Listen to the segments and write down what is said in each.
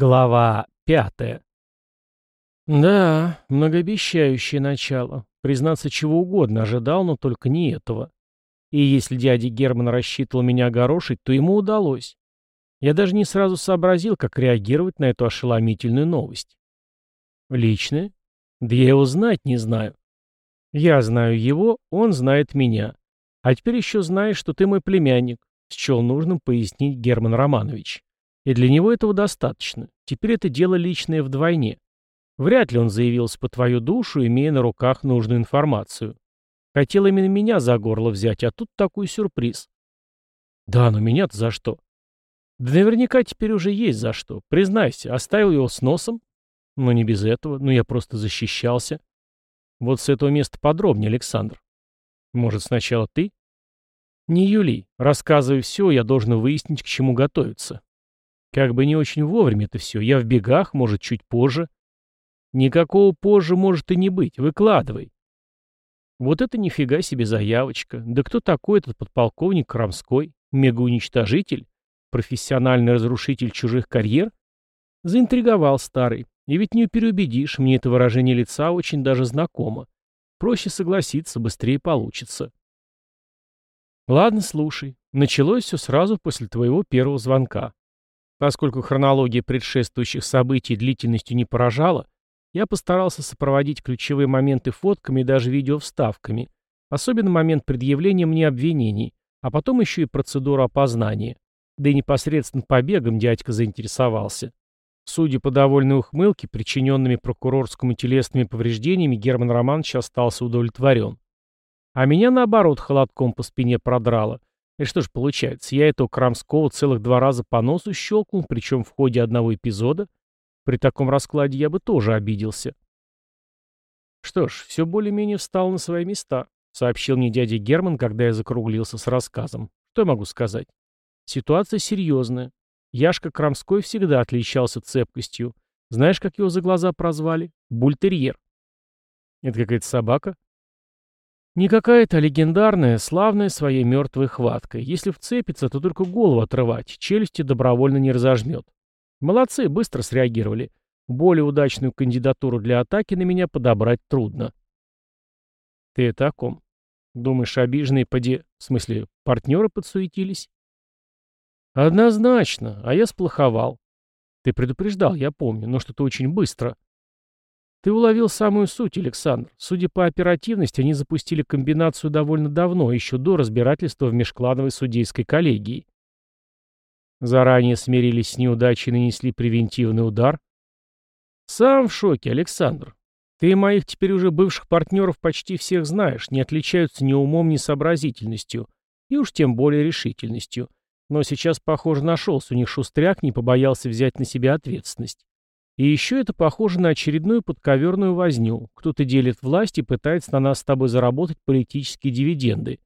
Глава пятая. Да, многообещающее начало. Признаться, чего угодно ожидал, но только не этого. И если дядя Герман рассчитывал меня огорошить, то ему удалось. Я даже не сразу сообразил, как реагировать на эту ошеломительную новость. Личное? Да я его знать не знаю. Я знаю его, он знает меня. А теперь еще знаешь, что ты мой племянник, счел нужным пояснить Герман Романович. И для него этого достаточно. Теперь это дело личное вдвойне. Вряд ли он заявился по твою душу, имея на руках нужную информацию. Хотел именно меня за горло взять, а тут такой сюрприз. Да, но меня-то за что? Да наверняка теперь уже есть за что. Признайся, оставил его с носом? Но не без этого, ну я просто защищался. Вот с этого места подробнее, Александр. Может, сначала ты? Не Юли, рассказывай все, я должен выяснить, к чему готовиться. Как бы не очень вовремя это все. Я в бегах, может, чуть позже. Никакого позже может и не быть. Выкладывай. Вот это нифига себе заявочка. Да кто такой этот подполковник Крамской? Мегауничтожитель? Профессиональный разрушитель чужих карьер? Заинтриговал старый. И ведь не переубедишь, мне это выражение лица очень даже знакомо. Проще согласиться, быстрее получится. Ладно, слушай. Началось все сразу после твоего первого звонка. Поскольку хронология предшествующих событий длительностью не поражала, я постарался сопроводить ключевые моменты фотками и даже видеовставками, особенно момент предъявления мне обвинений, а потом еще и процедуру опознания. Да и непосредственно побегом дядька заинтересовался. Судя по довольной ухмылке, причиненными прокурорскому телесными повреждениями, Герман Романович остался удовлетворен. А меня, наоборот, холодком по спине продрало. И что ж получается, я этого Крамского целых два раза по носу щелкнул, причем в ходе одного эпизода? При таком раскладе я бы тоже обиделся. Что ж, все более-менее встало на свои места, сообщил мне дядя Герман, когда я закруглился с рассказом. Что я могу сказать? Ситуация серьезная. Яшка Крамской всегда отличался цепкостью. Знаешь, как его за глаза прозвали? Бультерьер. Это какая-то собака? Не какая-то легендарная, славная своей мертвой хваткой. Если вцепится, то только голову отрывать, челюсти добровольно не разожмет. Молодцы, быстро среагировали. Более удачную кандидатуру для атаки на меня подобрать трудно. Ты о ком? Думаешь, обиженные поди... В смысле, партнеры подсуетились? Однозначно, а я сплоховал. Ты предупреждал, я помню, но что-то очень быстро. Ты уловил самую суть, Александр. Судя по оперативности, они запустили комбинацию довольно давно, еще до разбирательства в межклановой судейской коллегии. Заранее смирились с неудачей и нанесли превентивный удар. Сам в шоке, Александр. Ты моих теперь уже бывших партнеров почти всех знаешь, не отличаются ни умом, ни сообразительностью, и уж тем более решительностью. Но сейчас, похоже, нашелся у них шустряк, не побоялся взять на себя ответственность. И еще это похоже на очередную подковерную возню. Кто-то делит власть и пытается на нас с тобой заработать политические дивиденды.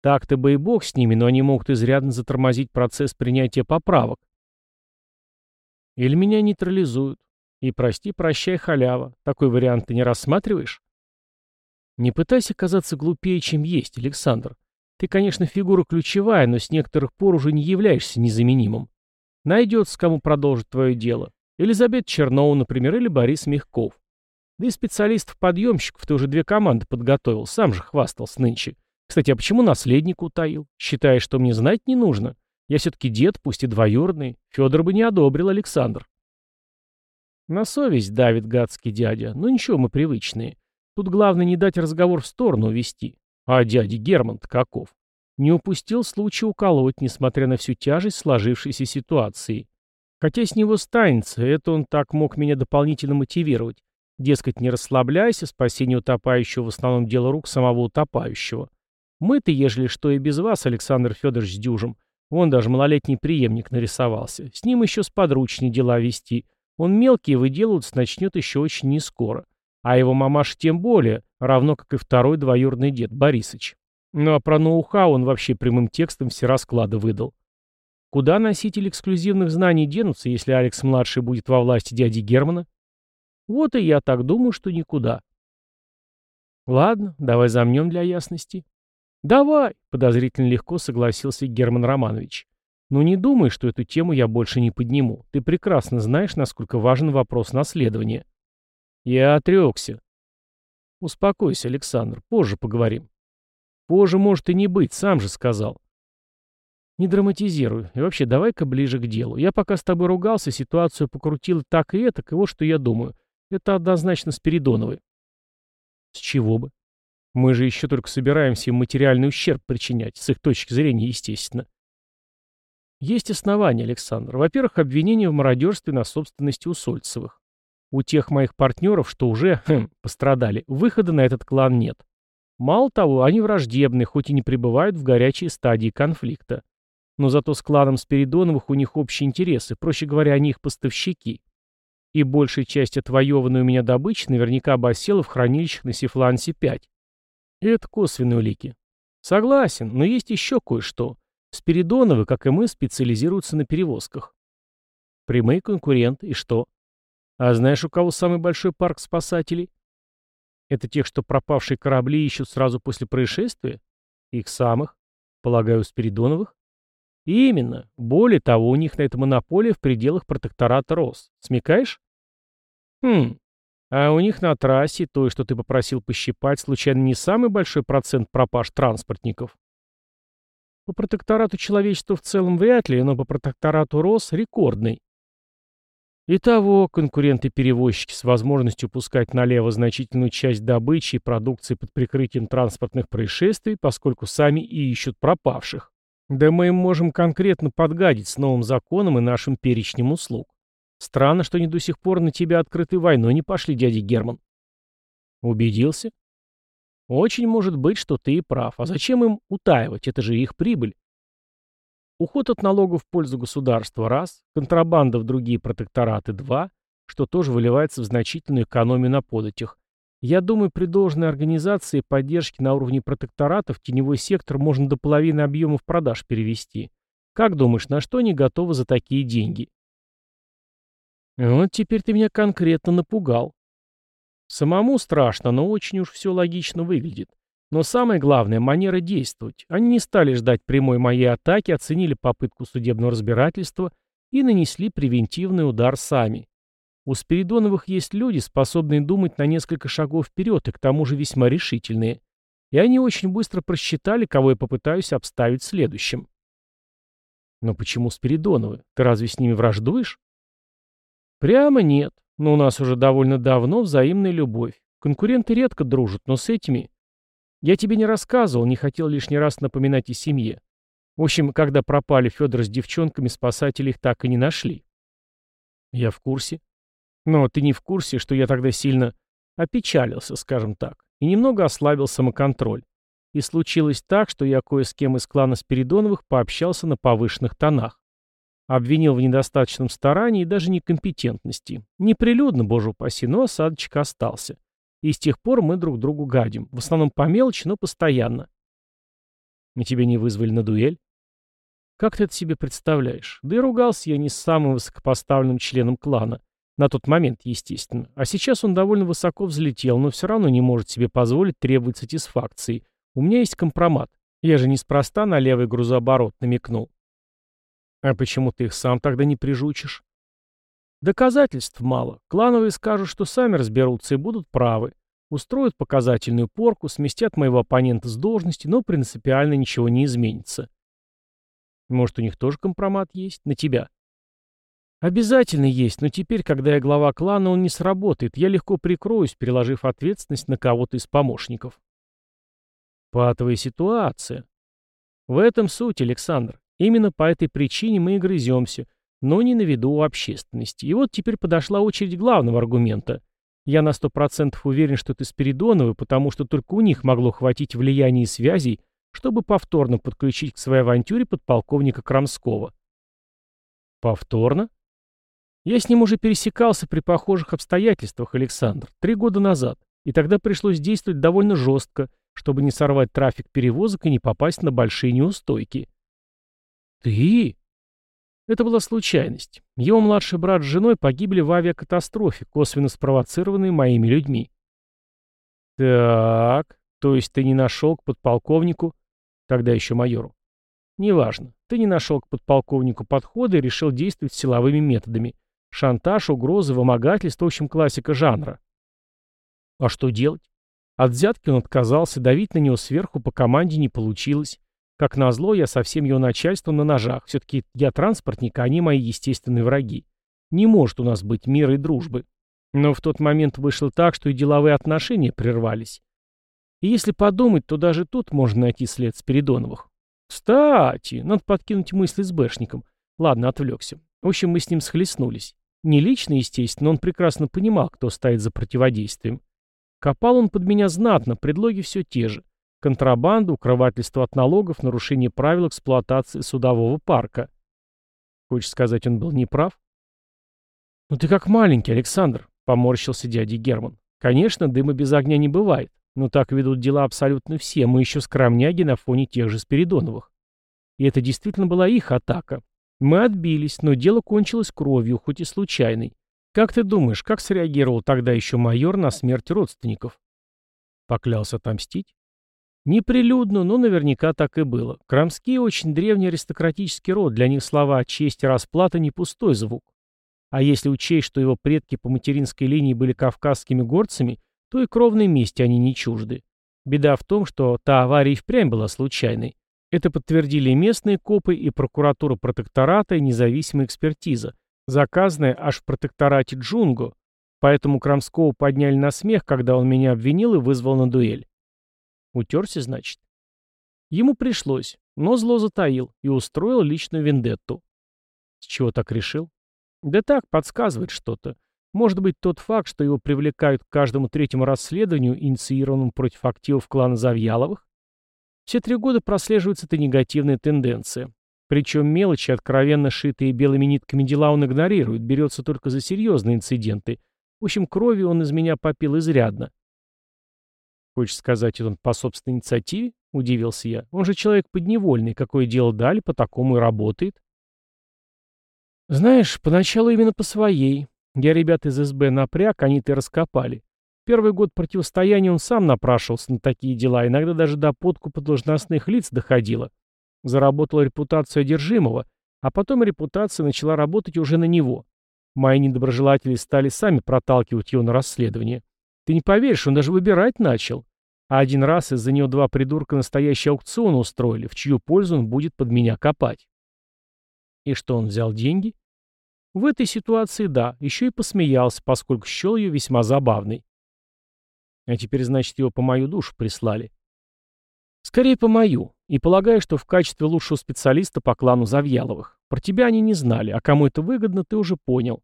Так-то бы и бог с ними, но они могут изрядно затормозить процесс принятия поправок. Или меня нейтрализуют. И прости, прощай, халява. Такой вариант ты не рассматриваешь? Не пытайся казаться глупее, чем есть, Александр. Ты, конечно, фигура ключевая, но с некоторых пор уже не являешься незаменимым. Найдется, кому продолжить твое дело. Елизавета Чернова, например, или Борис Мягков. Да и специалистов-подъемщиков ты уже две команды подготовил, сам же хвастался нынче. Кстати, а почему наследник утаил? Считаешь, что мне знать не нужно? Я все-таки дед, пусть и двоюродный. Федор бы не одобрил, Александр. На совесть давит гадский дядя. Ну ничего, мы привычные. Тут главное не дать разговор в сторону увести. А дядя Герман-то каков? Не упустил случай уколоть, несмотря на всю тяжесть сложившейся ситуации. Хотя с него станется, это он так мог меня дополнительно мотивировать. Дескать, не расслабляйся, спасение утопающего в основном дело рук самого утопающего. Мы-то, ежели что и без вас, Александр Федорович с дюжем, вон даже малолетний преемник нарисовался. С ним еще сподручнее дела вести. Он мелкий, выделываться начнет еще очень нескоро. А его мамаш тем более, равно как и второй двоюродный дед Борисыч. Ну а про ноу-хау он вообще прямым текстом все расклады выдал. Куда носитель эксклюзивных знаний денутся, если Алекс-младший будет во власти дяди Германа? Вот и я так думаю, что никуда. Ладно, давай замнем для ясности. Давай, подозрительно легко согласился Герман Романович. Но не думай, что эту тему я больше не подниму. Ты прекрасно знаешь, насколько важен вопрос наследования. Я отрекся. Успокойся, Александр, позже поговорим. Позже может и не быть, сам же сказал. Не драматизируй. И вообще, давай-ка ближе к делу. Я пока с тобой ругался, ситуацию покрутил так и это, и вот что я думаю. Это однозначно Спиридоновы. С чего бы? Мы же еще только собираемся им материальный ущерб причинять, с их точки зрения, естественно. Есть основания, Александр. Во-первых, обвинение в мародерстве на собственности у Сольцевых. У тех моих партнеров, что уже хм, пострадали, выхода на этот клан нет. Мало того, они враждебны, хоть и не пребывают в горячей стадии конфликта. Но зато с кланом Спиридоновых у них общие интересы, проще говоря, они их поставщики. И большая часть отвоеванной у меня добычи наверняка бы в хранилищах на Сифлансе-5. Это косвенные улики. Согласен, но есть еще кое-что. Спиридоновы, как и мы, специализируются на перевозках. Прямые конкуренты, и что? А знаешь, у кого самый большой парк спасателей? Это тех, что пропавшие корабли ищут сразу после происшествия? Их самых? Полагаю, у Спиридоновых? Именно. Более того, у них на это монополия в пределах протектората РОС. Смекаешь? Хм. А у них на трассе, той, что ты попросил пощипать, случайно не самый большой процент пропаж транспортников? По протекторату человечества в целом вряд ли, но по протекторату РОС рекордный. Итого, конкуренты-перевозчики с возможностью пускать налево значительную часть добычи и продукции под прикрытием транспортных происшествий, поскольку сами и ищут пропавших. Да мы им можем конкретно подгадить с новым законом и нашим перечнем услуг. Странно, что они до сих пор на тебя открытой войной не пошли, дядя Герман. Убедился? Очень может быть, что ты и прав. А зачем им утаивать? Это же их прибыль. Уход от налогов в пользу государства – раз, контрабанда в другие протектораты – два, что тоже выливается в значительную экономию на податях. Я думаю, при должной организации и поддержке на уровне протекторатов теневой сектор можно до половины объемов продаж перевести. Как думаешь, на что они готовы за такие деньги? Вот теперь ты меня конкретно напугал. Самому страшно, но очень уж все логично выглядит. Но самое главное – манера действовать. Они не стали ждать прямой моей атаки, оценили попытку судебного разбирательства и нанесли превентивный удар сами. У Спиридоновых есть люди, способные думать на несколько шагов вперед и к тому же весьма решительные. И они очень быстро просчитали, кого я попытаюсь обставить следующим. Но почему Спиридоновы? Ты разве с ними враждуешь? Прямо нет, но у нас уже довольно давно взаимная любовь. Конкуренты редко дружат, но с этими... Я тебе не рассказывал, не хотел лишний раз напоминать о семье. В общем, когда пропали Федор с девчонками, спасатели их так и не нашли. Я в курсе. Но ты не в курсе, что я тогда сильно опечалился, скажем так, и немного ослабил самоконтроль. И случилось так, что я кое с кем из клана Спиридоновых пообщался на повышенных тонах. Обвинил в недостаточном старании и даже некомпетентности. Неприлюдно, боже упаси, но осадочек остался. И с тех пор мы друг другу гадим. В основном по мелочи, но постоянно. Мы тебя не вызвали на дуэль? Как ты это себе представляешь? Да и ругался я не с самым высокопоставленным членом клана. На тот момент, естественно. А сейчас он довольно высоко взлетел, но все равно не может себе позволить требовать сатисфакции. У меня есть компромат. Я же неспроста на левый грузооборот намекнул. А почему ты их сам тогда не прижучишь? Доказательств мало. Клановые скажут, что сами разберутся и будут правы. Устроят показательную порку, сместят моего оппонента с должности, но принципиально ничего не изменится. Может, у них тоже компромат есть? На тебя? Обязательно есть, но теперь, когда я глава клана, он не сработает. Я легко прикроюсь, переложив ответственность на кого-то из помощников. Патовая ситуация. В этом суть, Александр. Именно по этой причине мы и грыземся, но не на виду у общественности. И вот теперь подошла очередь главного аргумента. Я на сто процентов уверен, что это Спиридоновы, потому что только у них могло хватить влияния и связей, чтобы повторно подключить к своей авантюре подполковника Крамского. Повторно? Я с ним уже пересекался при похожих обстоятельствах, Александр, три года назад, и тогда пришлось действовать довольно жестко, чтобы не сорвать трафик перевозок и не попасть на большие неустойки. «Ты?» Это была случайность. Его младший брат с женой погибли в авиакатастрофе, косвенно спровоцированной моими людьми. «Так, то есть ты не нашел к подполковнику, тогда еще майору?» Неважно. Ты не нашел к подполковнику подхода и решил действовать силовыми методами. Шантаж, угрозы, вымогательство, в общем, классика жанра. А что делать? От взятки он отказался, давить на него сверху по команде не получилось. Как назло, я со всем его начальством на ножах. Все-таки я транспортник, а они мои естественные враги. Не может у нас быть мира и дружбы. Но в тот момент вышло так, что и деловые отношения прервались. И если подумать, то даже тут можно найти след Спиридоновых. Кстати, надо подкинуть мысли с Бэшником. Ладно, отвлекся. В общем, мы с ним схлестнулись. Не лично, естественно, но он прекрасно понимал, кто стоит за противодействием. Копал он под меня знатно, предлоги все те же. Контрабанда, укрывательство от налогов, нарушение правил эксплуатации судового парка. Хочешь сказать, он был неправ? «Ну ты как маленький, Александр», — поморщился дядя Герман. «Конечно, дыма без огня не бывает, но так ведут дела абсолютно все, мы еще скромняги на фоне тех же Спиридоновых. И это действительно была их атака. Мы отбились, но дело кончилось кровью, хоть и случайной. Как ты думаешь, как среагировал тогда еще майор на смерть родственников? Поклялся отомстить? Неприлюдно, но наверняка так и было. Крамские очень древний аристократический род, для них слова «честь» и «расплата» не пустой звук. А если учесть, что его предки по материнской линии были кавказскими горцами, то и кровной мести они не чужды. Беда в том, что та авария и впрямь была случайной. Это подтвердили и местные копы, и прокуратура протектората, и независимая экспертиза, заказанная аж в протекторате Джунго, поэтому Крамского подняли на смех, когда он меня обвинил и вызвал на дуэль. Утерся, значит? Ему пришлось, но зло затаил и устроил личную вендетту. С чего так решил? Да так, подсказывает что-то. Может быть, тот факт, что его привлекают к каждому третьему расследованию, инициированному против активов клана Завьяловых? Все три года прослеживается эта негативная тенденция. Причем мелочи, откровенно шитые белыми нитками дела, он игнорирует, берется только за серьезные инциденты. В общем, крови он из меня попил изрядно. «Хочешь сказать, он по собственной инициативе?» — удивился я. «Он же человек подневольный, какое дело дали, по такому и работает». «Знаешь, поначалу именно по своей. Я ребят из СБ напряг, они-то раскопали. Первый год противостояния он сам напрашивался на такие дела, иногда даже до подкупа должностных лиц доходило. Заработал репутацию одержимого, а потом репутация начала работать уже на него. Мои недоброжелатели стали сами проталкивать его на расследование. Ты не поверишь, он даже выбирать начал. А один раз из-за него два придурка настоящий аукцион устроили, в чью пользу он будет под меня копать. И что, он взял деньги? В этой ситуации да, еще и посмеялся, поскольку счел ее весьма забавной. А теперь, значит, его по мою душу прислали. Скорее по мою. И полагаю, что в качестве лучшего специалиста по клану Завьяловых. Про тебя они не знали, а кому это выгодно, ты уже понял.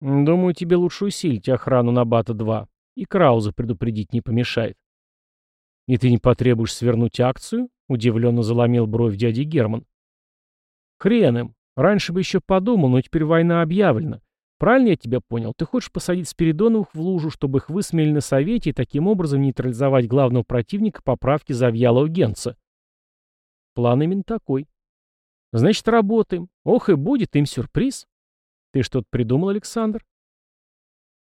Думаю, тебе лучше усилить охрану на Бата-2. И Крауза предупредить не помешает. И ты не потребуешь свернуть акцию? Удивленно заломил бровь дяди Герман. Хрен им. Раньше бы еще подумал, но теперь война объявлена. Правильно я тебя понял? Ты хочешь посадить Спиридоновых в лужу, чтобы их высмеяли на совете и таким образом нейтрализовать главного противника поправки Завьялова Генца? План именно такой. Значит, работаем. Ох и будет им сюрприз. Ты что-то придумал, Александр?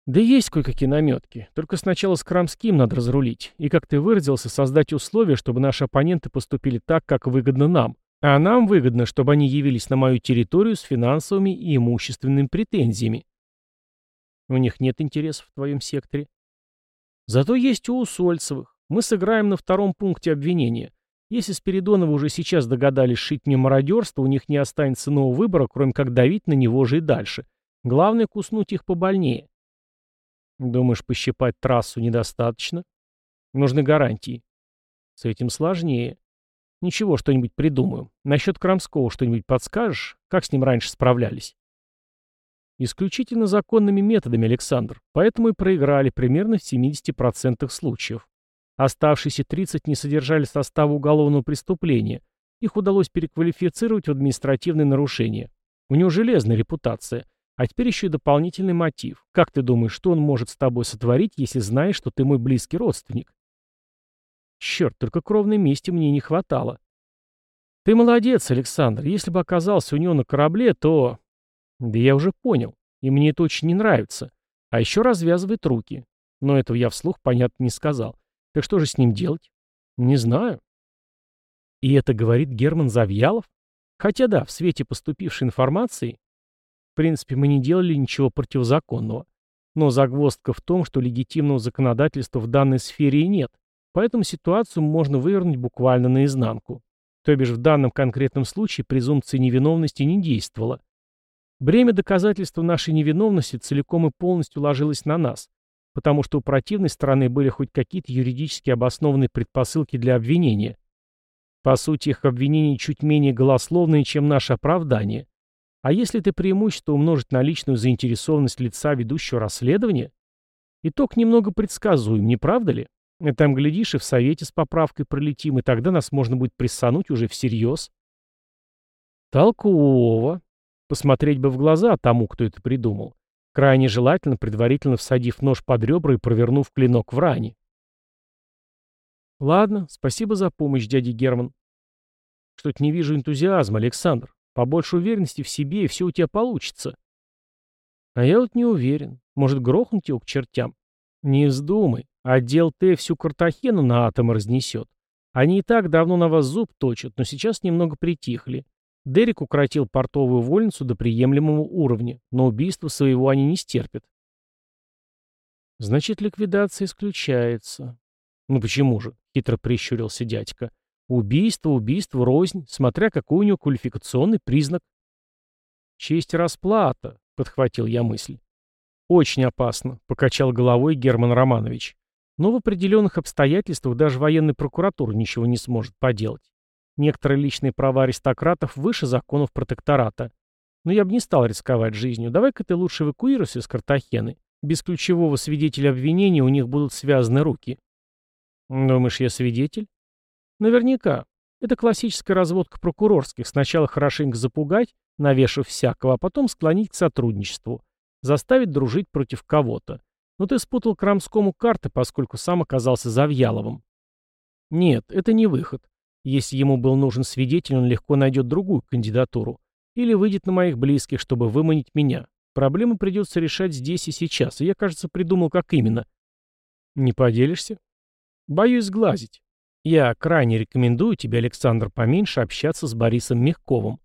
Да есть кое-какие наметки. Только сначала с Крамским надо разрулить. И, как ты выразился, создать условия, чтобы наши оппоненты поступили так, как выгодно нам. А нам выгодно, чтобы они явились на мою территорию с финансовыми и имущественными претензиями. У них нет интересов в твоем секторе. Зато есть у Усольцевых. Мы сыграем на втором пункте обвинения. Если Спиридоновы уже сейчас догадались шить мне мародерство, у них не останется нового выбора, кроме как давить на него же и дальше. Главное, куснуть их побольнее. Думаешь, пощипать трассу недостаточно? Нужны гарантии. С этим сложнее. Ничего, что-нибудь придумаю. Насчет Крамского что-нибудь подскажешь? Как с ним раньше справлялись? Исключительно законными методами, Александр. Поэтому и проиграли примерно в 70% случаев. Оставшиеся 30 не содержали состава уголовного преступления. Их удалось переквалифицировать в административное нарушение. У него железная репутация. А теперь еще и дополнительный мотив. Как ты думаешь, что он может с тобой сотворить, если знаешь, что ты мой близкий родственник? Черт, только кровной мести мне не хватало. Ты молодец, Александр. Если бы оказался у него на корабле, то... Да я уже понял. И мне это очень не нравится. А еще развязывает руки. Но этого я вслух, понятно, не сказал. Так что же с ним делать? Не знаю. И это говорит Герман Завьялов? Хотя да, в свете поступившей информации, в принципе, мы не делали ничего противозаконного. Но загвоздка в том, что легитимного законодательства в данной сфере нет, поэтому ситуацию можно вывернуть буквально наизнанку. То бишь в данном конкретном случае презумпция невиновности не действовала. Бремя доказательства нашей невиновности целиком и полностью ложилось на нас, потому что у противной стороны были хоть какие-то юридически обоснованные предпосылки для обвинения. По сути, их обвинения чуть менее голословные, чем наше оправдание. А если это преимущество умножить на личную заинтересованность лица, ведущего расследование? Итог немного предсказуем, не правда ли? Там, глядишь, и в совете с поправкой пролетим, и тогда нас можно будет прессануть уже всерьез. Толково. Посмотреть бы в глаза тому, кто это придумал. Крайне желательно, предварительно всадив нож под ребра и провернув клинок в ране. Ладно, спасибо за помощь, дядя Герман. Что-то не вижу энтузиазма, Александр. Побольше уверенности в себе, и все у тебя получится. А я вот не уверен. Может, грохнуть его к чертям? Не вздумай. Отдел Т всю Картахену на атомы разнесет. Они и так давно на вас зуб точат, но сейчас немного притихли. Дерек укоротил портовую вольницу до приемлемого уровня, но убийство своего они не стерпят. Значит, ликвидация исключается. Ну почему же? Хитро прищурился дядька. Убийство, убийство, рознь, смотря какой у него квалификационный признак. Честь расплата, подхватил я мысль. Очень опасно, покачал головой Герман Романович. Но в определенных обстоятельствах даже военная прокуратура ничего не сможет поделать. Некоторые личные права аристократов выше законов протектората. Но я бы не стал рисковать жизнью. Давай-ка ты лучше эвакуируйся из Картахены. Без ключевого свидетеля обвинения у них будут связаны руки. Думаешь, я свидетель? Наверняка. Это классическая разводка прокурорских. Сначала хорошенько запугать, навешав всякого, а потом склонить к сотрудничеству. Заставить дружить против кого-то. Но ты спутал Крамскому карты, поскольку сам оказался Завьяловым. Нет, это не выход. Если ему был нужен свидетель, он легко найдет другую кандидатуру. Или выйдет на моих близких, чтобы выманить меня. Проблему придется решать здесь и сейчас, и я, кажется, придумал, как именно. Не поделишься? Боюсь сглазить. Я крайне рекомендую тебе, Александр, поменьше общаться с Борисом Мягковым.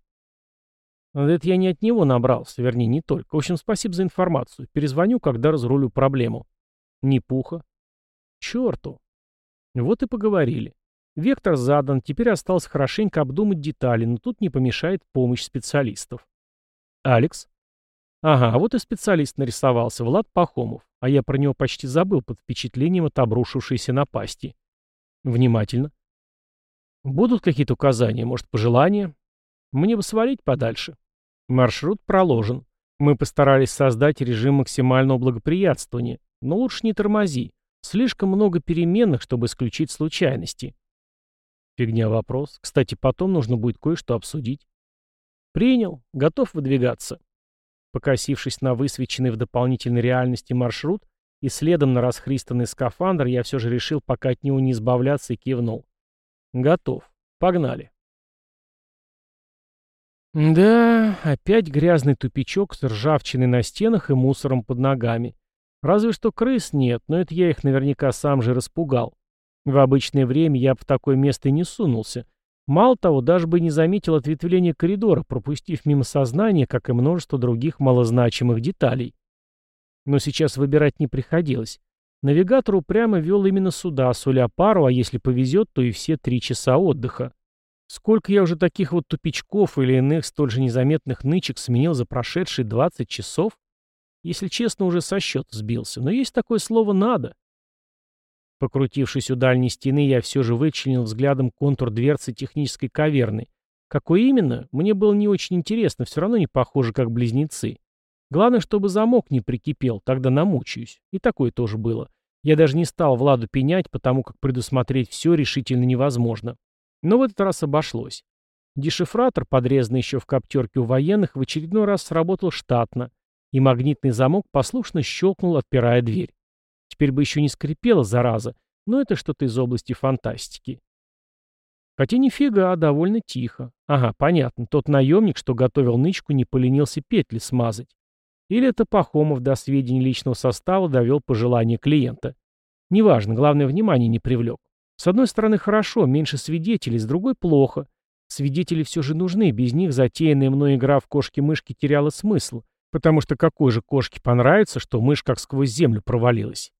Это я не от него набрался, вернее, не только. В общем, спасибо за информацию. Перезвоню, когда разрулю проблему. Не пуха. Черту. Вот и поговорили. Вектор задан, теперь осталось хорошенько обдумать детали, но тут не помешает помощь специалистов. Алекс? Ага, вот и специалист нарисовался, Влад Пахомов, а я про него почти забыл под впечатлением от обрушившейся напасти. Внимательно. Будут какие-то указания, может, пожелания? Мне бы свалить подальше. Маршрут проложен. Мы постарались создать режим максимального благоприятствования, но лучше не тормози. Слишком много переменных, чтобы исключить случайности. Фигня вопрос. Кстати, потом нужно будет кое-что обсудить. Принял. Готов выдвигаться. Покосившись на высвеченный в дополнительной реальности маршрут и следом на расхристанный скафандр, я все же решил пока от него не избавляться и кивнул. Готов. Погнали. Да, опять грязный тупичок с ржавчиной на стенах и мусором под ногами. Разве что крыс нет, но это я их наверняка сам же распугал. В обычное время я бы в такое место и не сунулся. Мало того, даже бы не заметил ответвление коридора, пропустив мимо сознания, как и множество других малозначимых деталей. Но сейчас выбирать не приходилось. Навигатор упрямо вел именно сюда, суля пару, а если повезет, то и все три часа отдыха. Сколько я уже таких вот тупичков или иных столь же незаметных нычек сменил за прошедшие 20 часов? Если честно, уже со счета сбился, но есть такое слово «надо». Покрутившись у дальней стены, я все же вычленил взглядом контур дверцы технической каверны. Какой именно, мне было не очень интересно, все равно не похоже, как близнецы. Главное, чтобы замок не прикипел, тогда намучаюсь. И такое тоже было. Я даже не стал Владу пенять, потому как предусмотреть все решительно невозможно. Но в этот раз обошлось. Дешифратор, подрезанный еще в коптерке у военных, в очередной раз сработал штатно, и магнитный замок послушно щелкнул, отпирая дверь. Теперь бы еще не скрипела, зараза, но это что-то из области фантастики. Хотя нифига, довольно тихо. Ага, понятно, тот наемник, что готовил нычку, не поленился петли смазать. Или это Пахомов до сведений личного состава довел пожелание клиента. Неважно, главное, внимание не привлек. С одной стороны хорошо, меньше свидетелей, с другой плохо. Свидетели все же нужны, без них затеянная мной игра в кошки-мышки теряла смысл, потому что какой же кошке понравится, что мышь как сквозь землю провалилась.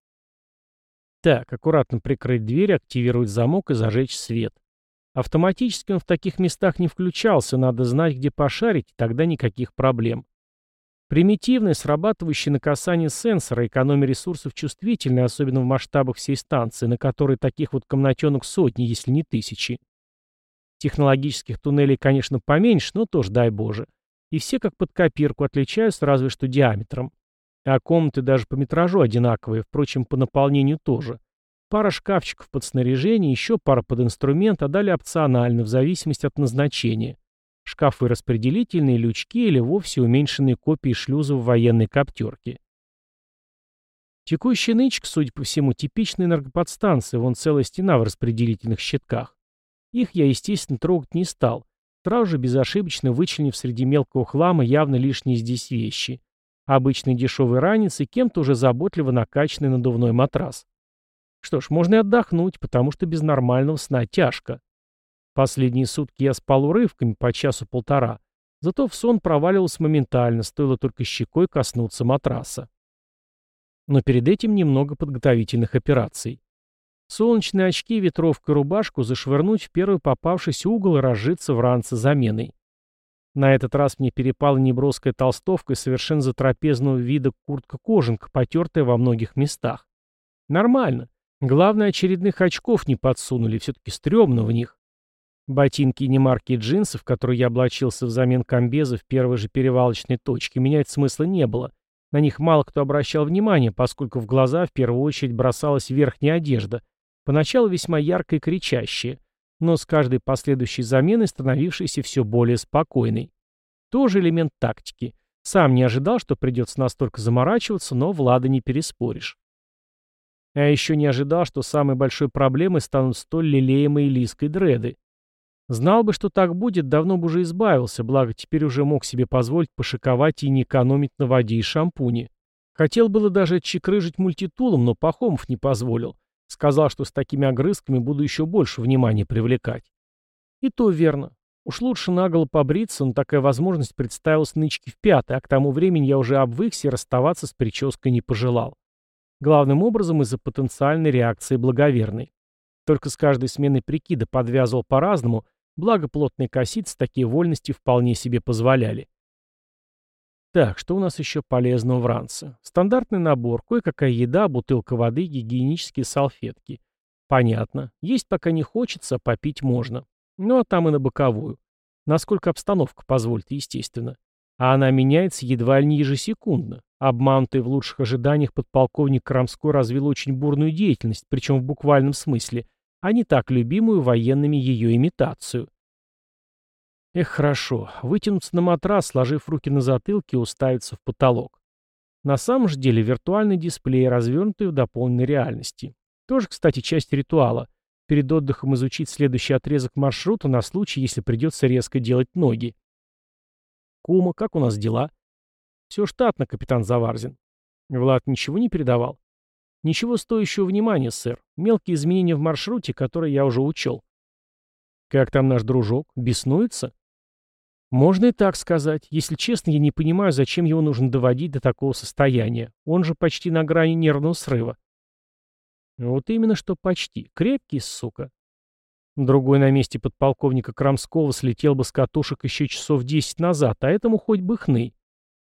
Так, аккуратно прикрыть дверь, активировать замок и зажечь свет. Автоматически он в таких местах не включался, надо знать, где пошарить, тогда никаких проблем. Примитивный, срабатывающий на касание сенсора, экономия ресурсов чувствительный, особенно в масштабах всей станции, на которой таких вот комнатенок сотни, если не тысячи. Технологических туннелей, конечно, поменьше, но тоже дай боже. И все как под копирку отличаются разве что диаметром. А комнаты даже по метражу одинаковые, впрочем, по наполнению тоже. Пара шкафчиков под снаряжение, еще пара под инструмент, а далее опционально, в зависимости от назначения. Шкафы распределительные, лючки или вовсе уменьшенные копии шлюзов военной коптерки. Текущий нычк, судя по всему, типичная энергоподстанция, вон целая стена в распределительных щитках. Их я, естественно, трогать не стал, сразу же безошибочно вычленив среди мелкого хлама явно лишние здесь вещи. Обычный дешевый ранец и кем-то уже заботливо накачанный надувной матрас. Что ж, можно и отдохнуть, потому что без нормального сна тяжко. Последние сутки я спал урывками по часу-полтора, зато в сон проваливался моментально, стоило только щекой коснуться матраса. Но перед этим немного подготовительных операций. Солнечные очки, ветровку и рубашку зашвырнуть в первый попавшийся угол и разжиться в ранце заменой. На этот раз мне перепала неброская толстовка и совершенно затрапезного вида куртка-кожанка, потертая во многих местах. Нормально. Главное, очередных очков не подсунули, все-таки стрёмно в них. Ботинки и немарки джинсов, которые я облачился взамен комбеза в первой же перевалочной точке, менять смысла не было. На них мало кто обращал внимание, поскольку в глаза в первую очередь бросалась верхняя одежда, поначалу весьма яркая и кричащая, но с каждой последующей заменой становившейся все более спокойной. Тоже элемент тактики. Сам не ожидал, что придется настолько заморачиваться, но Влада не переспоришь. А еще не ожидал, что самой большой проблемой станут столь лелеемые Лиской дреды. Знал бы, что так будет, давно бы уже избавился, благо теперь уже мог себе позволить пошиковать и не экономить на воде и шампуне. Хотел было даже отчекрыжить мультитулом, но Пахомов не позволил. Сказал, что с такими огрызками буду еще больше внимания привлекать. И то верно. Уж лучше наголо побриться, но такая возможность представилась нычке в пятый, а к тому времени я уже обвыкся и расставаться с прической не пожелал. Главным образом из-за потенциальной реакции благоверной. Только с каждой сменой прикида подвязывал по-разному, Благо плотные косицы такие вольности вполне себе позволяли. Так, что у нас еще полезного в ранце? Стандартный набор, кое-какая еда, бутылка воды, гигиенические салфетки. Понятно. Есть пока не хочется, попить можно. Ну а там и на боковую. Насколько обстановка позволит, естественно. А она меняется едва ли не ежесекундно. Обманутый в лучших ожиданиях подполковник Крамской развил очень бурную деятельность, причем в буквальном смысле – а не так любимую военными ее имитацию. Эх, хорошо, вытянуться на матрас, сложив руки на затылке и уставиться в потолок. На самом же деле виртуальный дисплей, развернутый в дополненной реальности. Тоже, кстати, часть ритуала. Перед отдыхом изучить следующий отрезок маршрута на случай, если придется резко делать ноги. Кума, как у нас дела? Все штатно, капитан Заварзин. Влад ничего не передавал? Ничего стоящего внимания, сэр. Мелкие изменения в маршруте, которые я уже учел. Как там наш дружок? Беснуется? Можно и так сказать. Если честно, я не понимаю, зачем его нужно доводить до такого состояния. Он же почти на грани нервного срыва. Вот именно что почти. Крепкий, сука. Другой на месте подполковника Крамского слетел бы с катушек еще часов десять назад, а этому хоть бы хны.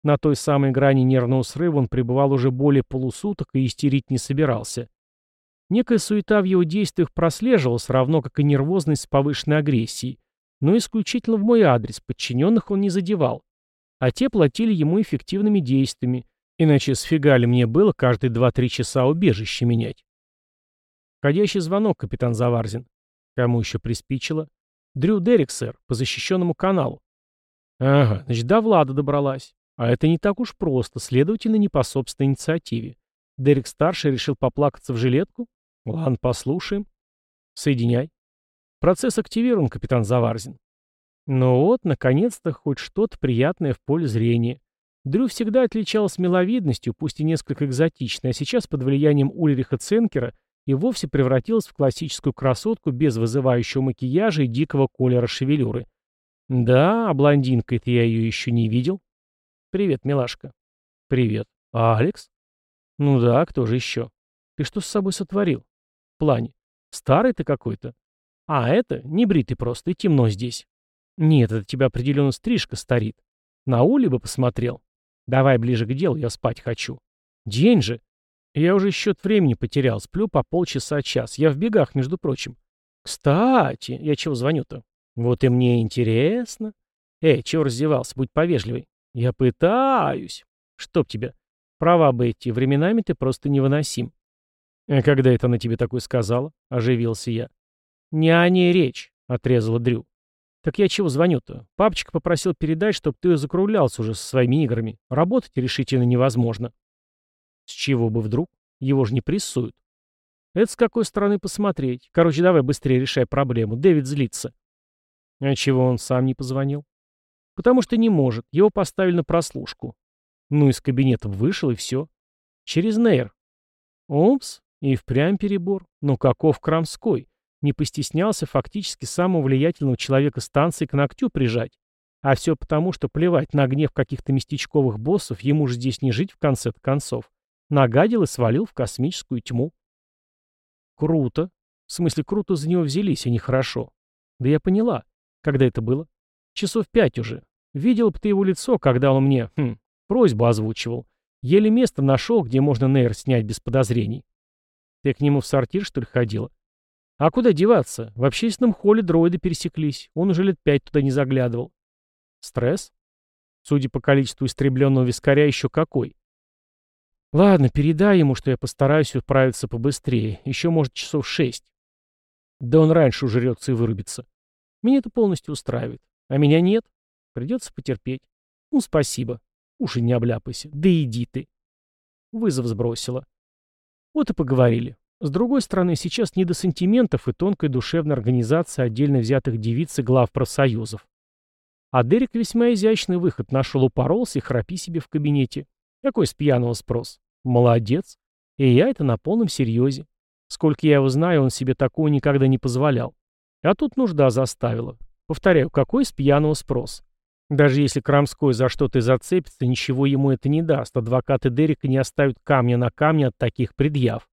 На той самой грани нервного срыва он пребывал уже более полусуток и истерить не собирался. Некая суета в его действиях прослеживалась, равно как и нервозность с повышенной агрессией, но исключительно в мой адрес, подчиненных он не задевал. А те платили ему эффективными действиями, иначе сфига ли мне было каждые 2-3 часа убежище менять. Входящий звонок, капитан Заварзин. Кому еще приспичило? Дрю Дерек, сэр, по защищенному каналу. Ага, значит, до Влада добралась. А это не так уж просто, следовательно, не по собственной инициативе. Дерек-старший решил поплакаться в жилетку? Ладно, послушаем. Соединяй. Процесс активирован, капитан Заварзин. Ну вот, наконец-то, хоть что-то приятное в поле зрения. Дрю всегда отличалась миловидностью, пусть и несколько экзотичной, а сейчас под влиянием Ульриха Ценкера и вовсе превратилась в классическую красотку без вызывающего макияжа и дикого колера шевелюры. Да, а блондинкой-то я ее еще не видел. Привет, милашка. Привет. А Алекс? Ну да, кто же еще? Ты что с собой сотворил? В плане. Старый ты какой-то. А это, не бритый просто, и темно здесь. Нет, это тебя определенно стрижка старит. На ули бы посмотрел. Давай ближе к делу, я спать хочу. День же. Я уже счет времени потерял, сплю по полчаса-час. Я в бегах, между прочим. Кстати, я чего звоню-то? Вот и мне интересно. Эй, чего раздевался, будь повежливый. Я пытаюсь. Чтоб тебя. Права бы эти, временами ты просто невыносим. А когда это она тебе такое сказала? Оживился я. Не о ней речь, отрезала Дрю. Так я чего звоню-то? Папочка попросил передать, чтобы ты закруглялся уже со своими играми. Работать решительно невозможно. С чего бы вдруг? Его же не прессуют. Это с какой стороны посмотреть. Короче, давай быстрее решай проблему. Дэвид злится. А чего он сам не позвонил? Потому что не может. Его поставили на прослушку. Ну, из кабинета вышел и все. Через нейр. Упс, и впрямь перебор. Но каков Крамской? Не постеснялся фактически самого влиятельного человека станции к ногтю прижать. А все потому, что плевать на гнев каких-то местечковых боссов, ему же здесь не жить в конце концов. Нагадил и свалил в космическую тьму. Круто. В смысле, круто за него взялись, а не хорошо. Да я поняла. Когда это было? Часов пять уже. Видел бы ты его лицо, когда он мне, хм, просьбу озвучивал. Еле место нашел, где можно нейр снять без подозрений. Ты к нему в сортир, что ли, ходила? А куда деваться? В общественном холле дроиды пересеклись. Он уже лет пять туда не заглядывал. Стресс? Судя по количеству истребленного вискаря, еще какой. Ладно, передай ему, что я постараюсь управиться побыстрее. Еще, может, часов шесть. Да он раньше ужрется и вырубится. Меня это полностью устраивает. А меня нет. Придется потерпеть. Ну, спасибо. Уж и не обляпайся. Да иди ты. Вызов сбросила. Вот и поговорили. С другой стороны, сейчас не до сантиментов и тонкой душевной организации отдельно взятых девиц и глав профсоюзов. А Дерек весьма изящный выход нашел, упоролся и храпи себе в кабинете. Какой с пьяного спрос? Молодец. И я это на полном серьезе. Сколько я его знаю, он себе такого никогда не позволял. А тут нужда заставила. Повторяю, какой с пьяного спрос? Даже если Крамской за что-то зацепится, ничего ему это не даст. Адвокаты Дерека не оставят камня на камне от таких предъяв.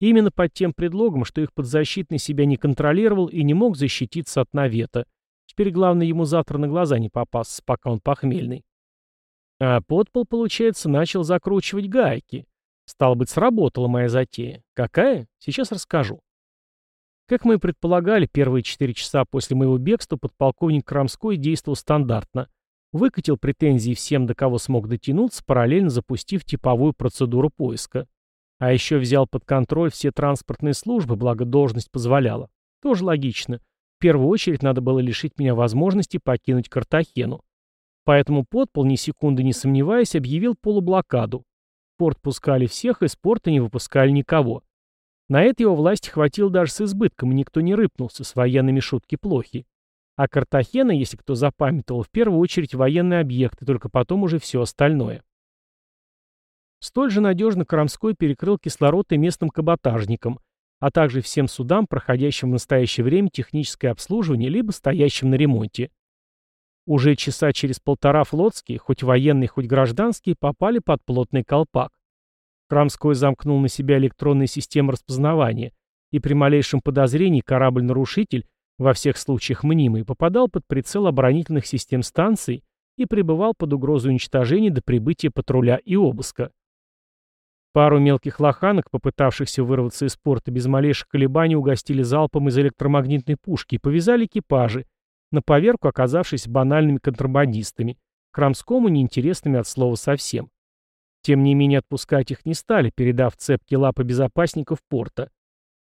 Именно под тем предлогом, что их подзащитный себя не контролировал и не мог защититься от навета. Теперь главное ему завтра на глаза не попасться, пока он похмельный. А подпол, получается, начал закручивать гайки. Стало быть, сработала моя затея. Какая? Сейчас расскажу. Как мы и предполагали, первые четыре часа после моего бегства подполковник Крамской действовал стандартно. Выкатил претензии всем, до кого смог дотянуться, параллельно запустив типовую процедуру поиска. А еще взял под контроль все транспортные службы, благо должность позволяла. Тоже логично. В первую очередь надо было лишить меня возможности покинуть Картахену. Поэтому подпол, ни секунды не сомневаясь, объявил полублокаду. Порт пускали всех, из порта не выпускали никого. На это его власти хватило даже с избытком, и никто не рыпнулся, с военными шутки плохи. А Картахена, если кто запамятовал, в первую очередь военные объекты, только потом уже все остальное. Столь же надежно Крамской перекрыл кислород и местным каботажникам, а также всем судам, проходящим в настоящее время техническое обслуживание, либо стоящим на ремонте. Уже часа через полтора флотские, хоть военные, хоть гражданские, попали под плотный колпак. Крамской замкнул на себя электронные системы распознавания, и при малейшем подозрении корабль-нарушитель, во всех случаях мнимый, попадал под прицел оборонительных систем станции и пребывал под угрозу уничтожения до прибытия патруля и обыска. Пару мелких лоханок, попытавшихся вырваться из порта без малейших колебаний, угостили залпом из электромагнитной пушки и повязали экипажи, на поверку оказавшись банальными контрабандистами, Крамскому неинтересными от слова совсем. Тем не менее отпускать их не стали, передав цепки лапы безопасников порта.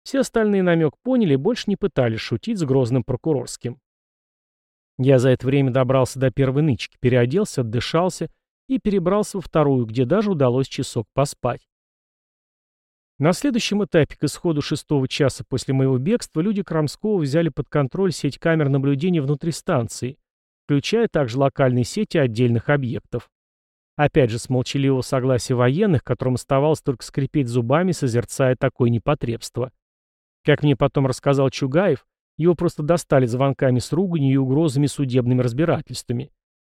Все остальные намек поняли и больше не пытались шутить с грозным прокурорским. Я за это время добрался до первой нычки, переоделся, отдышался и перебрался во вторую, где даже удалось часок поспать. На следующем этапе, к исходу шестого часа после моего бегства, люди Крамского взяли под контроль сеть камер наблюдения внутри станции, включая также локальные сети отдельных объектов. Опять же, с молчаливого согласия военных, которым оставалось только скрипеть зубами, созерцая такое непотребство. Как мне потом рассказал Чугаев, его просто достали звонками с руганью и угрозами судебными разбирательствами.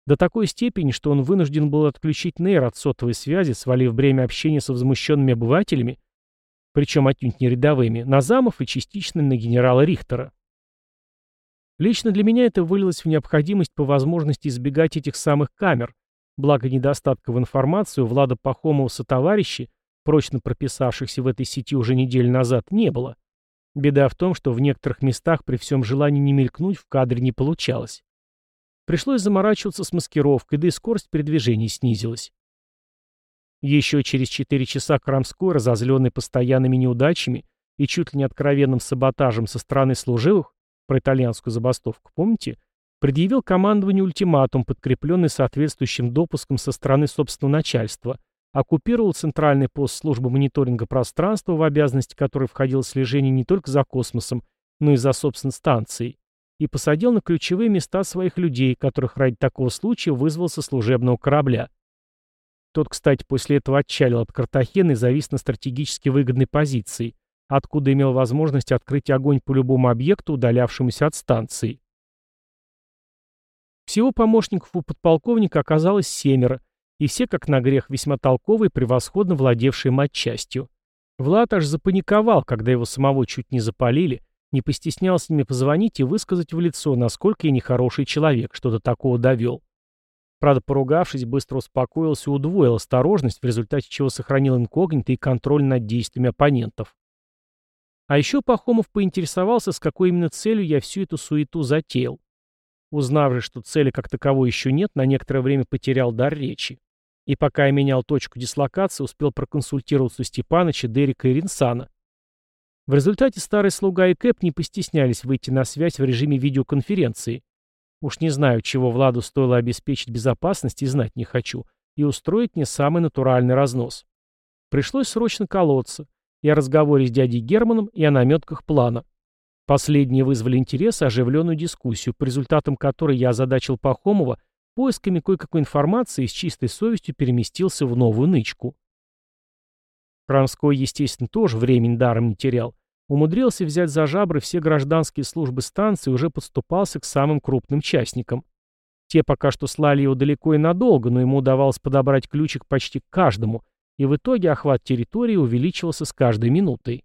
До такой степени, что он вынужден был отключить нейр от сотовой связи, свалив бремя общения со возмущенными обывателями, причем отнюдь не рядовыми, на замов и частично на генерала Рихтера. Лично для меня это вылилось в необходимость по возможности избегать этих самых камер, благо недостатка в информации у Влада Пахомова со товарищи, прочно прописавшихся в этой сети уже неделю назад, не было. Беда в том, что в некоторых местах при всем желании не мелькнуть в кадре не получалось. Пришлось заморачиваться с маскировкой, да и скорость передвижения снизилась. Еще через четыре часа Крамской, разозленный постоянными неудачами и чуть ли не откровенным саботажем со стороны служивых, про итальянскую забастовку, помните, предъявил командованию ультиматум, подкрепленный соответствующим допуском со стороны собственного начальства – оккупировал центральный пост службы мониторинга пространства, в обязанности которой входило слежение не только за космосом, но и за собственной станцией, и посадил на ключевые места своих людей, которых ради такого случая вызвал со служебного корабля. Тот, кстати, после этого отчалил от Картахены и завис на стратегически выгодной позиции, откуда имел возможность открыть огонь по любому объекту, удалявшемуся от станции. Всего помощников у подполковника оказалось семеро – и все, как на грех, весьма толковые, превосходно владевшие матчастью. Влад аж запаниковал, когда его самого чуть не запалили, не постеснялся ними позвонить и высказать в лицо, насколько я нехороший человек, что-то такого довел. Правда, поругавшись, быстро успокоился и удвоил осторожность, в результате чего сохранил инкогнито и контроль над действиями оппонентов. А еще Пахомов поинтересовался, с какой именно целью я всю эту суету затеял. Узнав же, что цели как таковой еще нет, на некоторое время потерял дар речи. И пока я менял точку дислокации, успел проконсультироваться у Степаныча, Дерека и Ринсана. В результате старый слуга и Кэп не постеснялись выйти на связь в режиме видеоконференции. Уж не знаю, чего Владу стоило обеспечить безопасность и знать не хочу, и устроить мне самый натуральный разнос. Пришлось срочно колоться, и о разговоре с дядей Германом, и о наметках плана. Последние вызвали интерес и оживленную дискуссию, по результатам которой я озадачил Пахомова поисками кое-какой информации и с чистой совестью переместился в новую нычку. Крамской, естественно, тоже времени даром не терял. Умудрился взять за жабры все гражданские службы станции и уже подступался к самым крупным частникам. Те пока что слали его далеко и надолго, но ему удавалось подобрать ключик почти к каждому, и в итоге охват территории увеличивался с каждой минутой.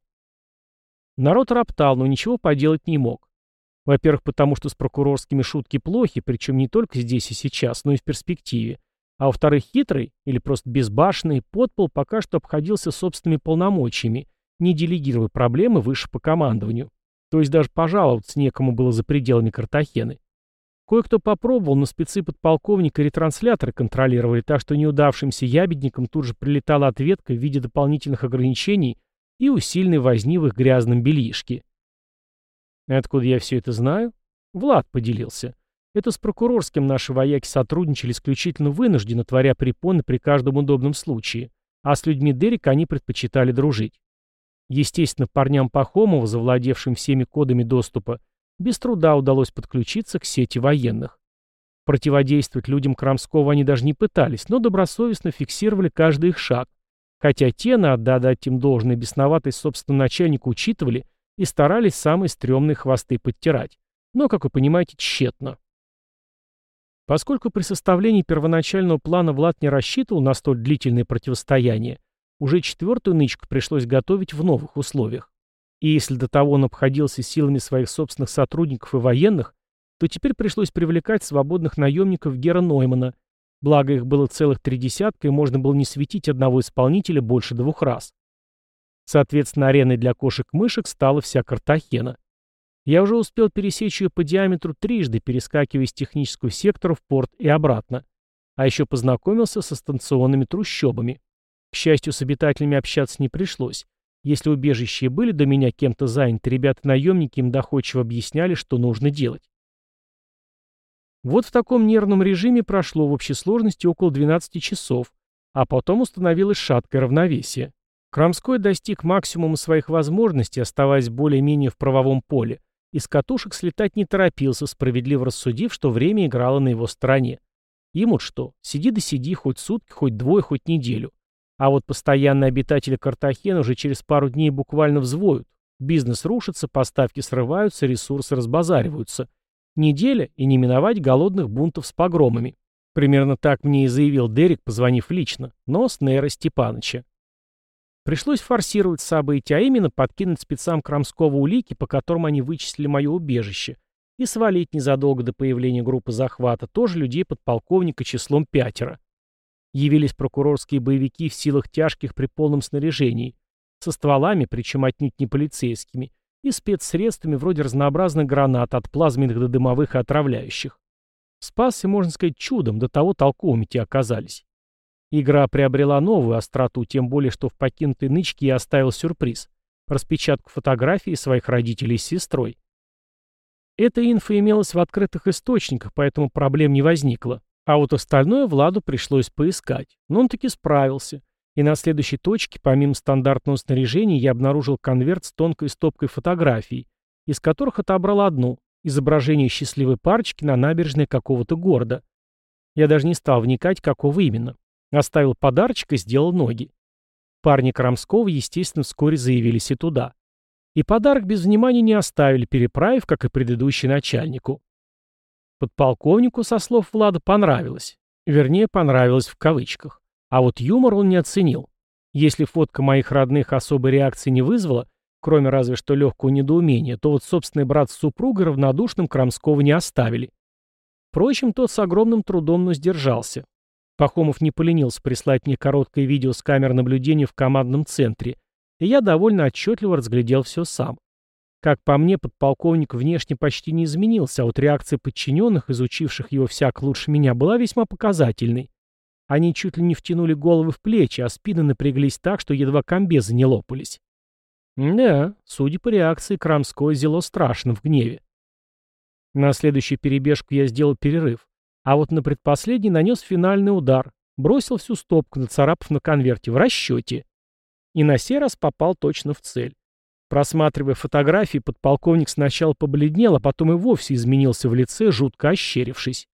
Народ роптал, но ничего поделать не мог. Во-первых, потому что с прокурорскими шутки плохи, причем не только здесь и сейчас, но и в перспективе. А во-вторых, хитрый, или просто безбашенный, подпол пока что обходился собственными полномочиями, не делегируя проблемы выше по командованию. То есть даже пожаловаться некому было за пределами Картахены. Кое-кто попробовал, но спецы подполковника ретрансляторы контролировали, так что неудавшимся ябедникам тут же прилетала ответка в виде дополнительных ограничений и усиленной возни в их грязном бельишке. Откуда я все это знаю? Влад поделился. Это с прокурорским наши вояки сотрудничали исключительно вынужденно, творя препоны при каждом удобном случае, а с людьми Дерека они предпочитали дружить. Естественно, парням Пахомова, завладевшим всеми кодами доступа, без труда удалось подключиться к сети военных. Противодействовать людям Крамского они даже не пытались, но добросовестно фиксировали каждый их шаг, Хотя те, надо отдать им должное, бесноватость собственного начальника учитывали и старались самые стрёмные хвосты подтирать. Но, как вы понимаете, тщетно. Поскольку при составлении первоначального плана Влад не рассчитывал на столь длительное противостояние, уже четвертую нычку пришлось готовить в новых условиях. И если до того он обходился силами своих собственных сотрудников и военных, то теперь пришлось привлекать свободных наемников Гера Ноймана – Благо их было целых три десятка, и можно было не светить одного исполнителя больше двух раз. Соответственно, ареной для кошек-мышек стала вся Картахена. Я уже успел пересечь ее по диаметру трижды, перескакивая из технического сектора в порт и обратно. А еще познакомился со станционными трущобами. К счастью, с обитателями общаться не пришлось. Если убежища были до меня кем-то заняты, ребята-наемники им доходчиво объясняли, что нужно делать. Вот в таком нервном режиме прошло в общей сложности около 12 часов, а потом установилось шаткое равновесие. Крамской достиг максимума своих возможностей, оставаясь более-менее в правовом поле, и с катушек слетать не торопился, справедливо рассудив, что время играло на его стороне. Ему что, сиди да сиди, хоть сутки, хоть двое, хоть неделю. А вот постоянные обитатели Картахена уже через пару дней буквально взвоют. Бизнес рушится, поставки срываются, ресурсы разбазариваются. Неделя и не миновать голодных бунтов с погромами. Примерно так мне и заявил Дерек, позвонив лично, но с Нейра Степаныча. Пришлось форсировать события, а именно подкинуть спецам Крамского улики, по которым они вычислили мое убежище, и свалить незадолго до появления группы захвата тоже людей подполковника числом пятеро. Явились прокурорские боевики в силах тяжких при полном снаряжении, со стволами, причем отнюдь не полицейскими, и спецсредствами вроде разнообразных гранат, от плазменных до дымовых и отравляющих. Спасся, можно сказать, чудом, до того толковыми те оказались. Игра приобрела новую остроту, тем более, что в покинутой нычке я оставил сюрприз – распечатку фотографии своих родителей с сестрой. Эта инфа имелась в открытых источниках, поэтому проблем не возникло. А вот остальное Владу пришлось поискать. Но он таки справился. И на следующей точке, помимо стандартного снаряжения, я обнаружил конверт с тонкой стопкой фотографий, из которых отобрал одну – изображение счастливой парочки на набережной какого-то города. Я даже не стал вникать, какого именно. Оставил подарочек и сделал ноги. Парни Крамского, естественно, вскоре заявились и туда. И подарок без внимания не оставили, переправив, как и предыдущий начальнику. Подполковнику, со слов Влада, понравилось. Вернее, понравилось в кавычках. А вот юмор он не оценил. Если фотка моих родных особой реакции не вызвала, кроме разве что легкого недоумения, то вот собственный брат с супругой равнодушным Крамского не оставили. Впрочем, тот с огромным трудом, но сдержался. Пахомов не поленился прислать мне короткое видео с камер наблюдения в командном центре, и я довольно отчетливо разглядел все сам. Как по мне, подполковник внешне почти не изменился, а вот реакция подчиненных, изучивших его всяк лучше меня, была весьма показательной. Они чуть ли не втянули головы в плечи, а спины напряглись так, что едва комбезы не лопались. Да, судя по реакции, Крамской зело страшно в гневе. На следующую перебежку я сделал перерыв, а вот на предпоследний нанес финальный удар, бросил всю стопку, нацарапав на конверте, в расчете. И на сей раз попал точно в цель. Просматривая фотографии, подполковник сначала побледнел, а потом и вовсе изменился в лице, жутко ощерившись.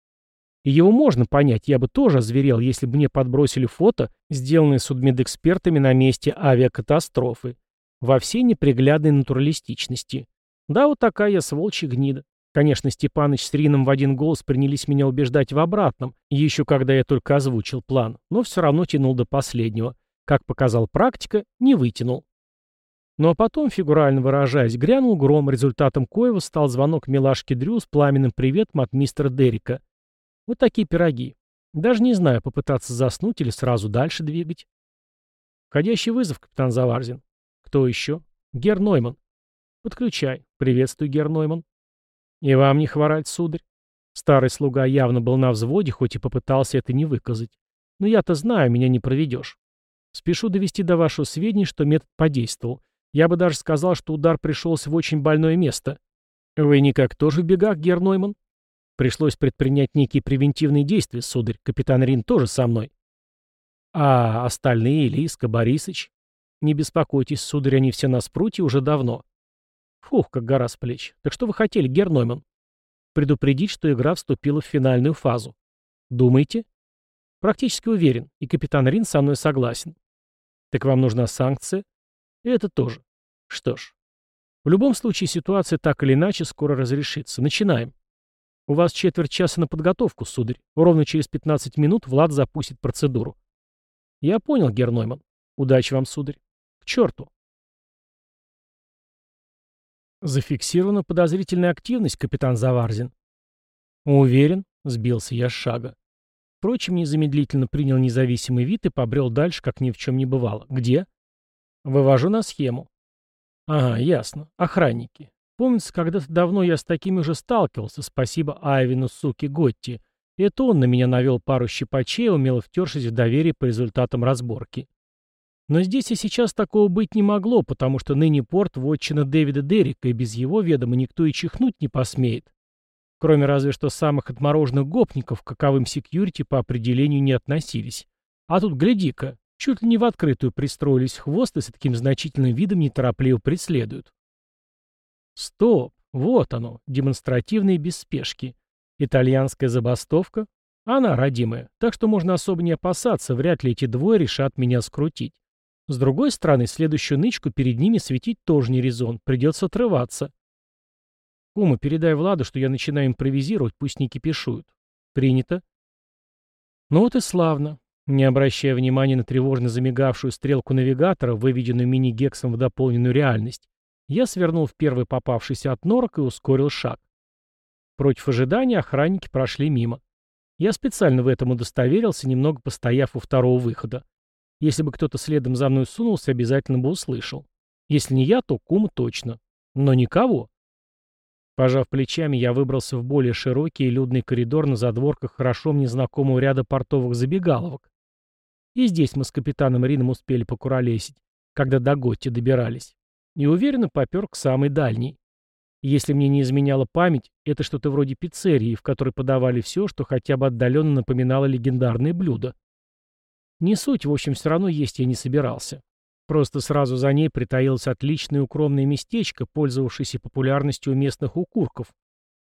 И его можно понять, я бы тоже озверел, если бы мне подбросили фото, сделанное судмедэкспертами на месте авиакатастрофы, во всей неприглядной натуралистичности. Да, вот такая я сволчья гнида. Конечно, Степаныч с Рином в один голос принялись меня убеждать в обратном, еще когда я только озвучил план, но все равно тянул до последнего. Как показал практика, не вытянул. Ну а потом, фигурально выражаясь, грянул гром, результатом коего стал звонок милашки Дрю с пламенным приветом от мистера Деррика. Вот такие пироги. Даже не знаю, попытаться заснуть или сразу дальше двигать. Входящий вызов, капитан Заварзин. Кто еще? Гер Нойман. Подключай. Приветствую, Гер Нойман. И вам не хворать, сударь. Старый слуга явно был на взводе, хоть и попытался это не выказать. Но я-то знаю, меня не проведешь. Спешу довести до вашего сведения, что метод подействовал. Я бы даже сказал, что удар пришелся в очень больное место. Вы никак тоже в бегах, Гер Нойман? Пришлось предпринять некие превентивные действия, сударь. Капитан Рин тоже со мной. А остальные, Лиска, Борисыч? Не беспокойтесь, сударь, они все на спруте уже давно. Фух, как гора с плеч. Так что вы хотели, Гернойман? Предупредить, что игра вступила в финальную фазу. Думаете? Практически уверен, и капитан Рин со мной согласен. Так вам нужна санкция? И это тоже. Что ж. В любом случае ситуация так или иначе скоро разрешится. Начинаем. У вас четверть часа на подготовку, сударь. Ровно через 15 минут Влад запустит процедуру. Я понял, Гернойман. Удачи вам, сударь. К черту. Зафиксирована подозрительная активность, капитан Заварзин. Уверен, сбился я с шага. Впрочем, незамедлительно принял независимый вид и побрел дальше, как ни в чем не бывало. Где? Вывожу на схему. Ага, ясно. Охранники. Помнится, когда-то давно я с такими уже сталкивался, спасибо Айвину, суки, Готти. Это он на меня навел пару щипачей, умело втершись в доверие по результатам разборки. Но здесь и сейчас такого быть не могло, потому что ныне порт – вотчина Дэвида Деррика, и без его ведома никто и чихнуть не посмеет. Кроме разве что самых отмороженных гопников, к каковым секьюрити по определению не относились. А тут, гляди-ка, чуть ли не в открытую пристроились хвост и с таким значительным видом неторопливо преследуют. Стоп, вот оно, демонстративные без спешки. Итальянская забастовка? Она родимая, так что можно особо не опасаться, вряд ли эти двое решат меня скрутить. С другой стороны, следующую нычку перед ними светить тоже не резон, придется отрываться. Кума, передай Владу, что я начинаю импровизировать, пусть не кипишуют. Принято. Ну вот и славно. Не обращая внимания на тревожно замигавшую стрелку навигатора, выведенную мини-гексом в дополненную реальность, я свернул в первый попавшийся от норок и ускорил шаг. Против ожидания охранники прошли мимо. Я специально в этом удостоверился, немного постояв у второго выхода. Если бы кто-то следом за мной сунулся, обязательно бы услышал. Если не я, то кум точно. Но никого. Пожав плечами, я выбрался в более широкий и людный коридор на задворках хорошо мне знакомого ряда портовых забегаловок. И здесь мы с капитаном Рином успели покуролесить, когда до Готти добирались. И уверенно попер к самой дальней. Если мне не изменяла память, это что-то вроде пиццерии, в которой подавали все, что хотя бы отдаленно напоминало легендарные блюда. Не суть, в общем, все равно есть я не собирался. Просто сразу за ней притаилось отличное укромное местечко, пользовавшееся популярностью у местных укурков.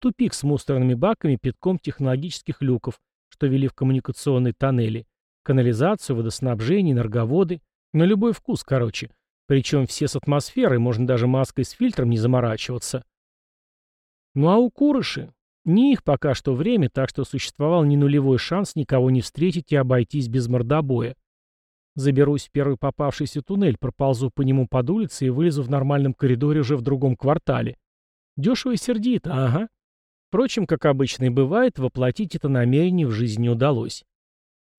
Тупик с мусорными баками, пятком технологических люков, что вели в коммуникационные тоннели. Канализацию, водоснабжение, энерговоды. На любой вкус, короче. Причем все с атмосферой, можно даже маской с фильтром не заморачиваться. Ну а у Курыши? Не их пока что время, так что существовал не нулевой шанс никого не встретить и обойтись без мордобоя. Заберусь в первый попавшийся туннель, проползу по нему под улицей и вылезу в нормальном коридоре уже в другом квартале. Дешево и сердито, ага. Впрочем, как обычно и бывает, воплотить это намерение в жизнь не удалось.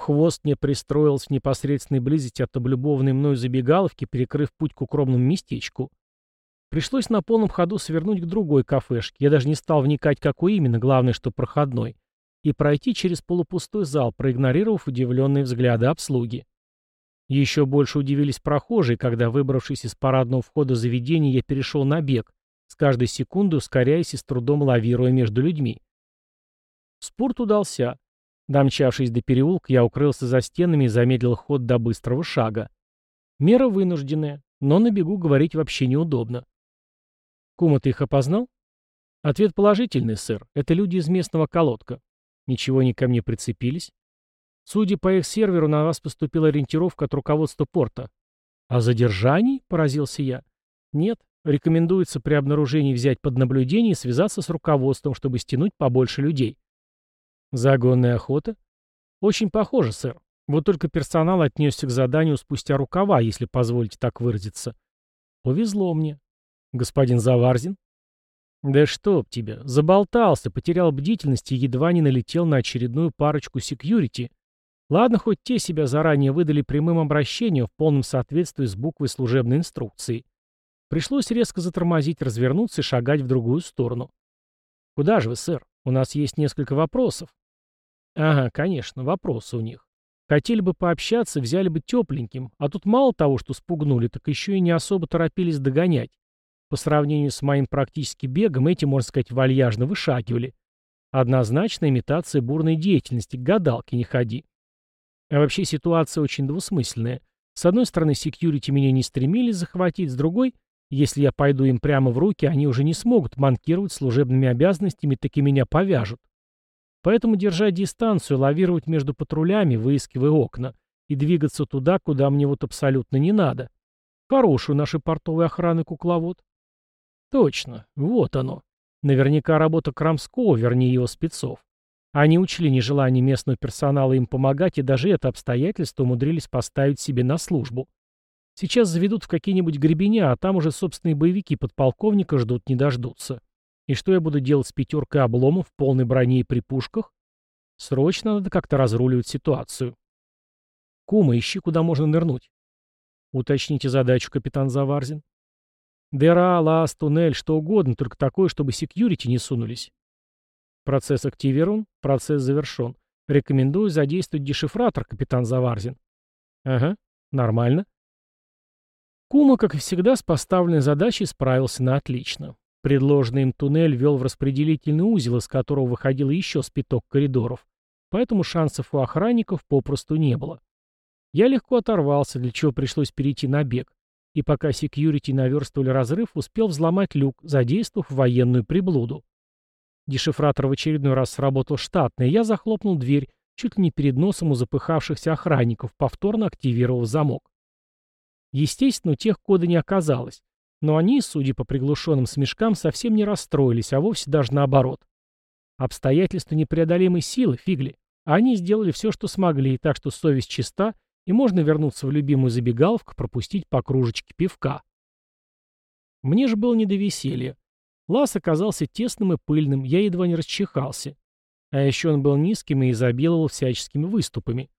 Хвост мне пристроился в непосредственной близости от облюбованной мною забегаловки, перекрыв путь к укромному местечку. Пришлось на полном ходу свернуть к другой кафешке. Я даже не стал вникать, какой именно, главное, что проходной. И пройти через полупустой зал, проигнорировав удивленные взгляды обслуги. Еще больше удивились прохожие, когда, выбравшись из парадного входа заведения, я перешел на бег, с каждой секунды ускоряясь и с трудом лавируя между людьми. Спорт удался. Домчавшись до переулка, я укрылся за стенами и замедлил ход до быстрого шага. Мера вынужденная, но на бегу говорить вообще неудобно. Кума, ты их опознал? Ответ положительный, сэр. Это люди из местного колодка. Ничего они ко мне прицепились? Судя по их серверу, на вас поступила ориентировка от руководства порта. О задержании? Поразился я. Нет. Рекомендуется при обнаружении взять под наблюдение и связаться с руководством, чтобы стянуть побольше людей. Загонная охота? Очень похоже, сэр. Вот только персонал отнесся к заданию спустя рукава, если позволите так выразиться. Повезло мне. «Господин Заварзин?» «Да чтоб тебя! Заболтался, потерял бдительность и едва не налетел на очередную парочку секьюрити. Ладно, хоть те себя заранее выдали прямым обращением в полном соответствии с буквой служебной инструкции. Пришлось резко затормозить, развернуться и шагать в другую сторону. «Куда же вы, сэр? У нас есть несколько вопросов». «Ага, конечно, вопросы у них. Хотели бы пообщаться, взяли бы тепленьким, а тут мало того, что спугнули, так еще и не особо торопились догонять. По сравнению с моим практически бегом, эти, можно сказать, вальяжно вышагивали. Однозначно имитация бурной деятельности, к гадалке не ходи. А вообще ситуация очень двусмысленная. С одной стороны, секьюрити меня не стремились захватить, с другой, если я пойду им прямо в руки, они уже не смогут манкировать служебными обязанностями, таки меня повяжут. Поэтому держать дистанцию, лавировать между патрулями, выискивая окна, и двигаться туда, куда мне вот абсолютно не надо. Хорошую нашей портовой охраны кукловод. Точно, вот оно. Наверняка работа Крамского, вернее его спецов. Они учли нежелание местного персонала им помогать, и даже это обстоятельство умудрились поставить себе на службу. Сейчас заведут в какие-нибудь гребеня, а там уже собственные боевики подполковника ждут не дождутся. И что я буду делать с пятеркой обломов полной броне и при пушках? Срочно надо как-то разруливать ситуацию. Кума, ищи, куда можно нырнуть. Уточните задачу, капитан Заварзин. Дыра, лаз, туннель, что угодно, только такое, чтобы секьюрити не сунулись. Процесс активирован, процесс завершен. Рекомендую задействовать дешифратор, капитан Заварзин. Ага, нормально. Кума, как и всегда, с поставленной задачей справился на отлично. Предложенный им туннель вел в распределительный узел, из которого выходило еще спиток коридоров, поэтому шансов у охранников попросту не было. Я легко оторвался, для чего пришлось перейти на бег и пока секьюрити наверстывали разрыв, успел взломать люк, задействовав военную приблуду. Дешифратор в очередной раз сработал штатно, и я захлопнул дверь, чуть ли не перед носом у запыхавшихся охранников, повторно активировав замок. Естественно, у тех кода не оказалось, но они, судя по приглушенным смешкам, совсем не расстроились, а вовсе даже наоборот. Обстоятельства непреодолимой силы, фигли. Они сделали все, что смогли, так что совесть чиста, и можно вернуться в любимую забегаловку, пропустить по кружечке пивка. Мне же было не до веселья. Лаз оказался тесным и пыльным, я едва не расчихался. А еще он был низким и изобиловал всяческими выступами.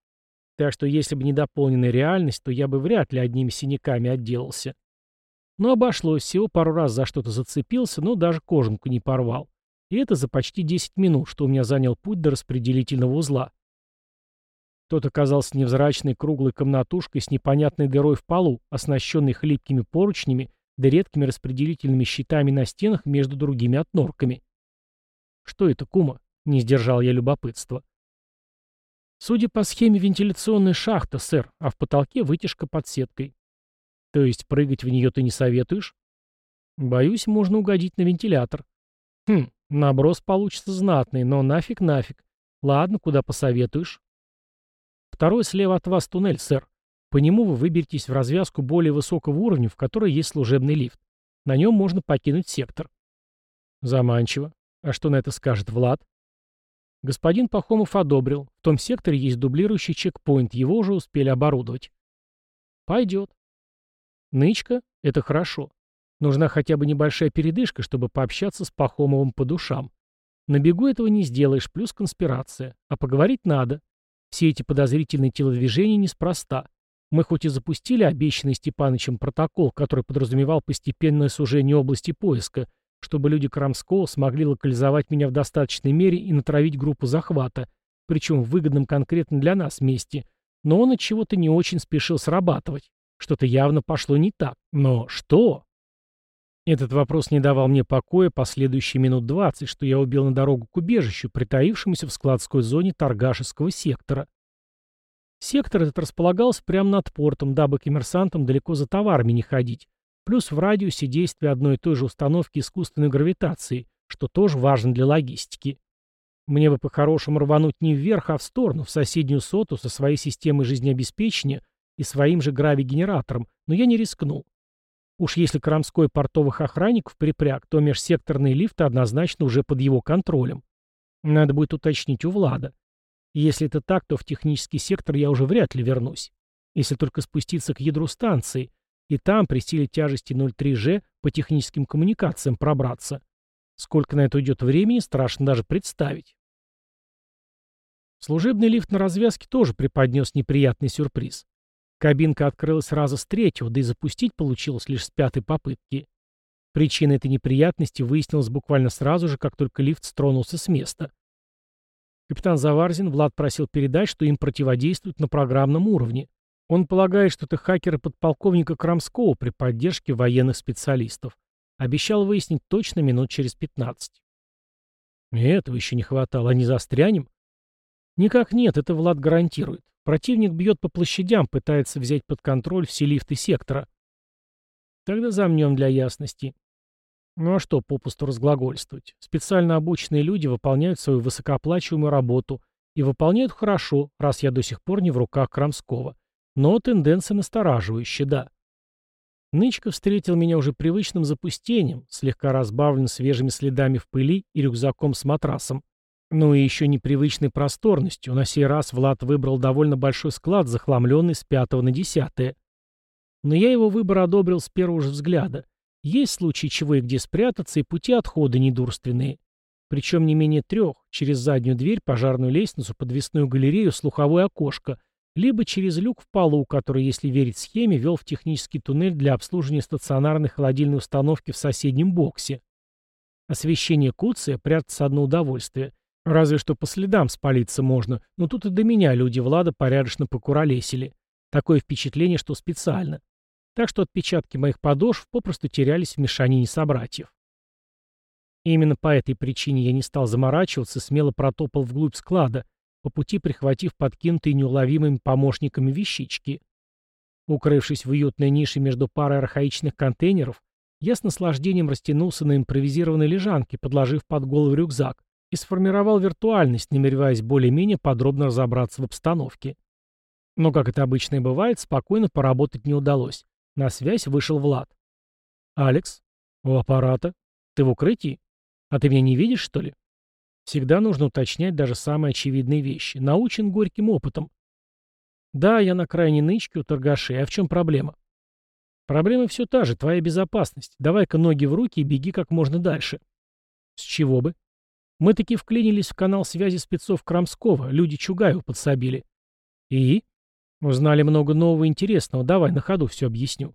Так что если бы не дополненная реальность, то я бы вряд ли одними синяками отделался. Но обошлось, всего пару раз за что-то зацепился, но даже кожанку не порвал. И это за почти 10 минут, что у меня занял путь до распределительного узла. Тот оказался невзрачной круглой комнатушкой с непонятной дырой в полу, оснащенной хлипкими поручнями да редкими распределительными щитами на стенах между другими отнорками. «Что это, кума?» — не сдержал я любопытства. «Судя по схеме, вентиляционная шахта, сэр, а в потолке вытяжка под сеткой. То есть прыгать в нее ты не советуешь?» «Боюсь, можно угодить на вентилятор». «Хм, наброс получится знатный, но нафиг нафиг. Ладно, куда посоветуешь?» Второй слева от вас туннель, сэр. По нему вы выберетесь в развязку более высокого уровня, в которой есть служебный лифт. На нем можно покинуть сектор. Заманчиво. А что на это скажет Влад? Господин Пахомов одобрил. В том секторе есть дублирующий чекпоинт, его уже успели оборудовать. Пойдет. Нычка — это хорошо. Нужна хотя бы небольшая передышка, чтобы пообщаться с Пахомовым по душам. На бегу этого не сделаешь, плюс конспирация. А поговорить надо. Все эти подозрительные телодвижения неспроста. Мы хоть и запустили обещанный Степанычем протокол, который подразумевал постепенное сужение области поиска, чтобы люди Крамского смогли локализовать меня в достаточной мере и натравить группу захвата, причем в выгодном конкретно для нас месте, но он от чего-то не очень спешил срабатывать. Что-то явно пошло не так. Но что? Этот вопрос не давал мне покоя последующие минут двадцать, что я убил на дорогу к убежищу, притаившемуся в складской зоне торгашеского сектора. Сектор этот располагался прямо над портом, дабы коммерсантам далеко за товарами не ходить, плюс в радиусе действия одной и той же установки искусственной гравитации, что тоже важно для логистики. Мне бы по-хорошему рвануть не вверх, а в сторону, в соседнюю соту со своей системой жизнеобеспечения и своим же грави-генератором, но я не рискнул. Уж если Крамской портовых охранников припряг, то межсекторные лифты однозначно уже под его контролем. Надо будет уточнить у Влада. если это так, то в технический сектор я уже вряд ли вернусь. Если только спуститься к ядру станции, и там при силе тяжести 0,3G по техническим коммуникациям пробраться. Сколько на это уйдет времени, страшно даже представить. Служебный лифт на развязке тоже преподнес неприятный сюрприз. Кабинка открылась сразу с третьего, да и запустить получилось лишь с пятой попытки. Причина этой неприятности выяснилась буквально сразу же, как только лифт стронулся с места. Капитан Заварзин, Влад просил передать, что им противодействуют на программном уровне. Он полагает, что это хакеры подполковника Крамского при поддержке военных специалистов. Обещал выяснить точно минут через 15. И этого еще не хватало, а не застрянем? Никак нет, это Влад гарантирует. Противник бьет по площадям, пытается взять под контроль все лифты сектора. Тогда замнем для ясности. Ну а что попусту разглагольствовать? Специально обученные люди выполняют свою высокооплачиваемую работу и выполняют хорошо, раз я до сих пор не в руках Крамского. Но тенденция настораживающая, да. Нычка встретил меня уже привычным запустением, слегка разбавлен свежими следами в пыли и рюкзаком с матрасом. Ну и еще непривычной просторностью. На сей раз Влад выбрал довольно большой склад, захламленный с пятого на десятое. Но я его выбор одобрил с первого же взгляда. Есть случаи, чего и где спрятаться, и пути отхода недурственные. Причем не менее трех, через заднюю дверь, пожарную лестницу, подвесную галерею, слуховое окошко, либо через люк в полу, который, если верить схеме, вел в технический туннель для обслуживания стационарной холодильной установки в соседнем боксе. Освещение куция прятаться одно удовольствие. Разве что по следам спалиться можно, но тут и до меня люди Влада порядочно покуролесили. Такое впечатление, что специально. Так что отпечатки моих подошв попросту терялись в мешанине собратьев. И именно по этой причине я не стал заморачиваться, смело протопал вглубь склада, по пути прихватив подкинутые неуловимыми помощниками вещички. Укрывшись в уютной нише между парой архаичных контейнеров, я с наслаждением растянулся на импровизированной лежанке, подложив под голову рюкзак, и сформировал виртуальность, намереваясь более-менее подробно разобраться в обстановке. Но, как это обычно и бывает, спокойно поработать не удалось. На связь вышел Влад. «Алекс? У аппарата? Ты в укрытии? А ты меня не видишь, что ли?» Всегда нужно уточнять даже самые очевидные вещи. Научен горьким опытом. «Да, я на крайней нычке у торгашей. А в чем проблема?» «Проблема все та же, твоя безопасность. Давай-ка ноги в руки и беги как можно дальше». «С чего бы?» Мы таки вклинились в канал связи спецов Крамского, люди Чугаева подсобили. И? Узнали много нового интересного, давай на ходу все объясню.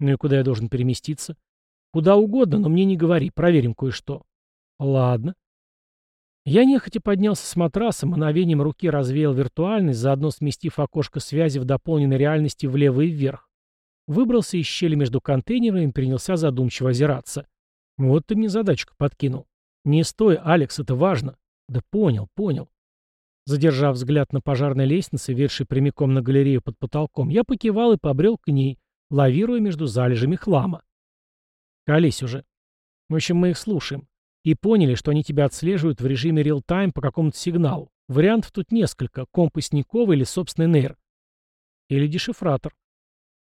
Ну и куда я должен переместиться? Куда угодно, но мне не говори, проверим кое-что. Ладно. Я нехотя поднялся с матраса, мановением руки развеял виртуальность, заодно сместив окошко связи в дополненной реальности влево и вверх. Выбрался из щели между контейнерами и принялся задумчиво озираться. Вот ты мне задачку подкинул. «Не стой, Алекс, это важно». «Да понял, понял». Задержав взгляд на пожарной лестнице, ведшей прямиком на галерею под потолком, я покивал и побрел к ней, лавируя между залежами хлама. Колись уже. В общем, мы их слушаем. И поняли, что они тебя отслеживают в режиме реал-тайм по какому-то сигналу. Вариантов тут несколько. Компасниковый или собственный нейр. Или дешифратор.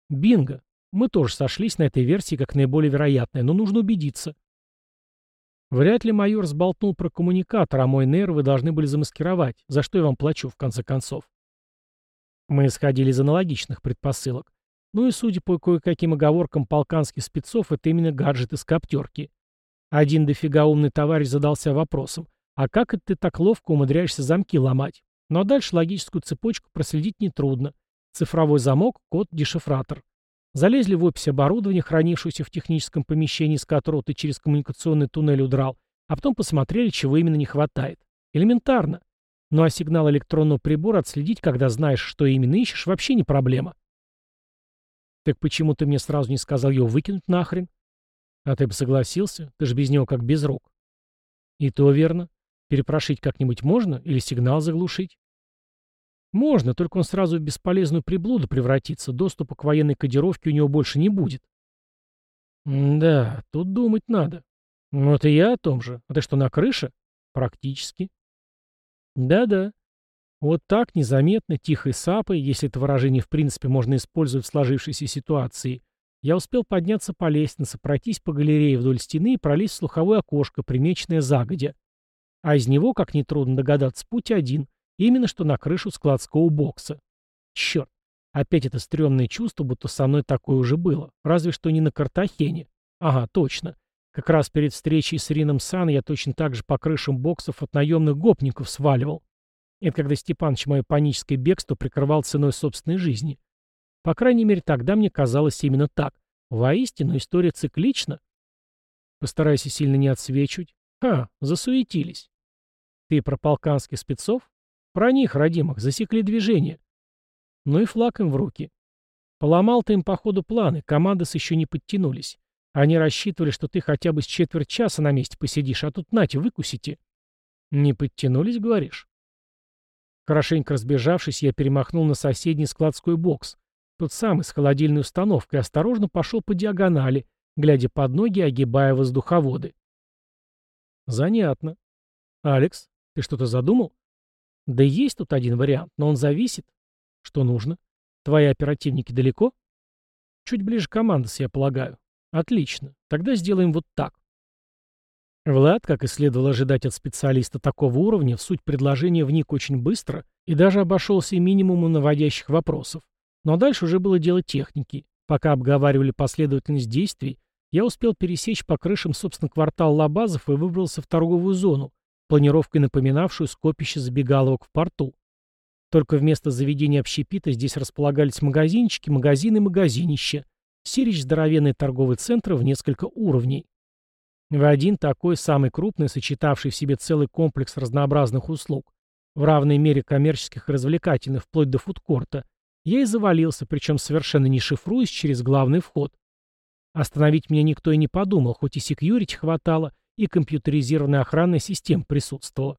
Бинго. Мы тоже сошлись на этой версии как наиболее вероятная, но нужно убедиться. Вряд ли майор сболтнул про коммуникатор, а мой нейр вы должны были замаскировать, за что я вам плачу, в конце концов. Мы исходили из аналогичных предпосылок. Ну и, судя по кое-каким оговоркам полканских спецов, это именно гаджет из коптерки. Один дофига умный товарищ задался вопросом, а как это ты так ловко умудряешься замки ломать? Ну, а дальше логическую цепочку проследить нетрудно. Цифровой замок, код, дешифратор. Залезли в опись оборудования, хранившегося в техническом помещении, с которого ты через коммуникационный туннель удрал, а потом посмотрели, чего именно не хватает. Элементарно. Ну а сигнал электронного прибора отследить, когда знаешь, что именно ищешь, вообще не проблема. Так почему ты мне сразу не сказал его выкинуть нахрен? А ты бы согласился? Ты же без него как без рук. И то верно. Перепрошить как-нибудь можно? Или сигнал заглушить? Можно, только он сразу в бесполезную приблуду превратится, доступа к военной кодировке у него больше не будет. да, тут думать надо. Вот и я о том же. А ты что, на крыше? Практически. Да-да. Вот так, незаметно, тихой сапой, если это выражение в принципе можно использовать в сложившейся ситуации, я успел подняться по лестнице, пройтись по галерее вдоль стены и пролезть в слуховое окошко, примеченное загодя. А из него, как нетрудно догадаться, путь один Именно что на крышу складского бокса. Черт, опять это стрёмное чувство, будто со мной такое уже было. Разве что не на Картахене. Ага, точно. Как раз перед встречей с Рином Сан я точно так же по крышам боксов от наемных гопников сваливал. Это когда Степаныч мое паническое бегство прикрывал ценой собственной жизни. По крайней мере, тогда мне казалось именно так. Воистину, история циклична. Постарайся сильно не отсвечивать. Ха, засуетились. Ты про полканских спецов? Про них, родимых, засекли движение. Ну и флаг им в руки. Поломал ты им по ходу планы, командос еще не подтянулись. Они рассчитывали, что ты хотя бы с четверть часа на месте посидишь, а тут нате, выкусите. Не подтянулись, говоришь? Хорошенько разбежавшись, я перемахнул на соседний складской бокс, тот самый с холодильной установкой, осторожно пошел по диагонали, глядя под ноги огибая воздуховоды. Занятно. Алекс, ты что-то задумал? Да есть тут один вариант, но он зависит. Что нужно? Твои оперативники далеко? Чуть ближе командос, я полагаю. Отлично. Тогда сделаем вот так. Влад, как и следовало ожидать от специалиста такого уровня, в суть предложения вник очень быстро и даже обошелся минимумом наводящих вопросов. Но дальше уже было дело техники. Пока обговаривали последовательность действий, я успел пересечь по крышам, собственно, квартал Лабазов и выбрался в торговую зону, планировкой напоминавшую скопище забегаловок в порту. Только вместо заведения общепита здесь располагались магазинчики, магазины и магазинища, сирич здоровенные торговые центры в несколько уровней. В один такой, самый крупный, сочетавший в себе целый комплекс разнообразных услуг, в равной мере коммерческих и развлекательных, вплоть до фудкорта, я и завалился, причем совершенно не шифруясь через главный вход. Остановить меня никто и не подумал, хоть и секьюрити хватало, и компьютеризированная охранная система присутствовала.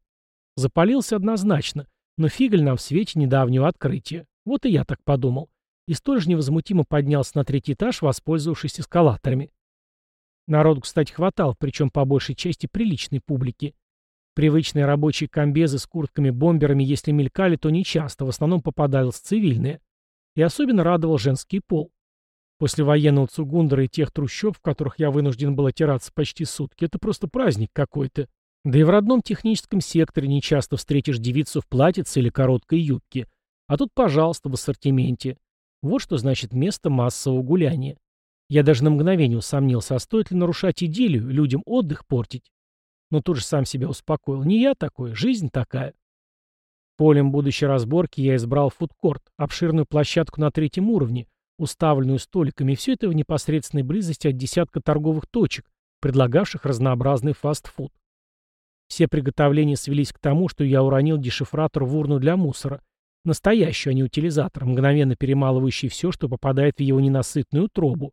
Запалился однозначно, но фигаль нам в свете недавнего открытия. Вот и я так подумал. И столь же невозмутимо поднялся на третий этаж, воспользовавшись эскалаторами. Народу, кстати, хватало, причем по большей части приличной публики. Привычные рабочие комбезы с куртками-бомберами, если мелькали, то нечасто, в основном попадались цивильные. И особенно радовал женский пол. После военного Цугундера и тех трущоб, в которых я вынужден был отираться почти сутки, это просто праздник какой-то. Да и в родном техническом секторе нечасто встретишь девицу в платьице или короткой юбке. А тут, пожалуйста, в ассортименте. Вот что значит место массового гуляния. Я даже на мгновение усомнился, а стоит ли нарушать идиллию, людям отдых портить. Но тут же сам себя успокоил. Не я такой, жизнь такая. Полем будущей разборки я избрал фудкорт, обширную площадку на третьем уровне, уставленную столиками, все это в непосредственной близости от десятка торговых точек, предлагавших разнообразный фастфуд. Все приготовления свелись к тому, что я уронил дешифратор в урну для мусора, настоящую, а не утилизатор, мгновенно перемалывающий все, что попадает в его ненасытную трубу.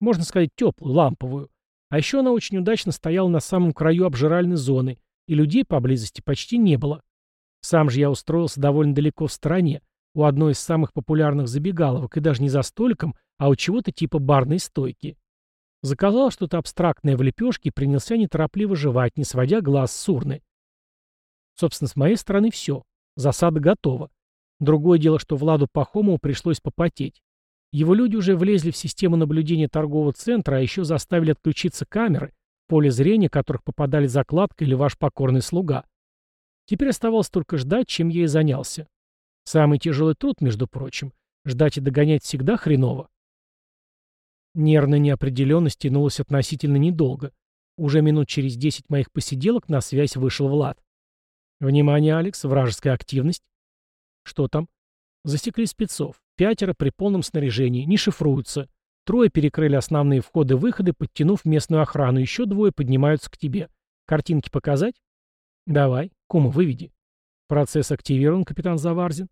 Можно сказать, теплую, ламповую. А еще она очень удачно стояла на самом краю обжиральной зоны, и людей поблизости почти не было. Сам же я устроился довольно далеко в стороне, у одной из самых популярных забегаловок, и даже не за столиком, а у чего-то типа барной стойки. Заказал что-то абстрактное в лепешке и принялся неторопливо жевать, не сводя глаз с урны. Собственно, с моей стороны все. Засада готова. Другое дело, что Владу Пахомову пришлось попотеть. Его люди уже влезли в систему наблюдения торгового центра, а еще заставили отключиться камеры, поле зрения которых попадали закладка или ваш покорный слуга. Теперь оставалось только ждать, чем я и занялся. Самый тяжелый труд, между прочим. Ждать и догонять всегда хреново. Нервная неопределенность тянулась относительно недолго. Уже минут через десять моих посиделок на связь вышел Влад. «Внимание, Алекс, вражеская активность». «Что там?» «Засекли спецов. Пятеро при полном снаряжении, не шифруются. Трое перекрыли основные входы-выходы, подтянув местную охрану. Еще двое поднимаются к тебе. Картинки показать? Давай. Кума, выведи. Процесс активирован, капитан Заварзин.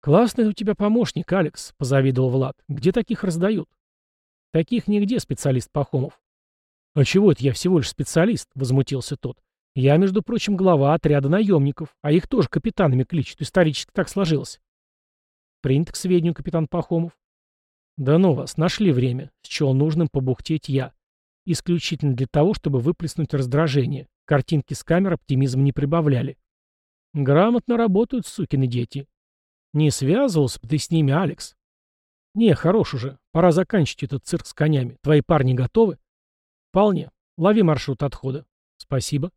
Классный у тебя помощник, Алекс, позавидовал Влад. Где таких раздают? Таких нигде, специалист Пахомов. А чего это я всего лишь специалист? Возмутился тот. Я, между прочим, глава отряда наемников, а их тоже капитанами кличут, исторически так сложилось. Принят к сведению, капитан Пахомов. Да ну вас, нашли время, счел нужным побухтеть я. Исключительно для того, чтобы выплеснуть раздражение. Картинки с камер оптимизм не прибавляли. Грамотно работают, сукины дети. Не связывался бы ты с ними, Алекс. Не, хорош уже. Пора заканчивать этот цирк с конями. Твои парни готовы? Вполне. Лови маршрут отхода. Спасибо.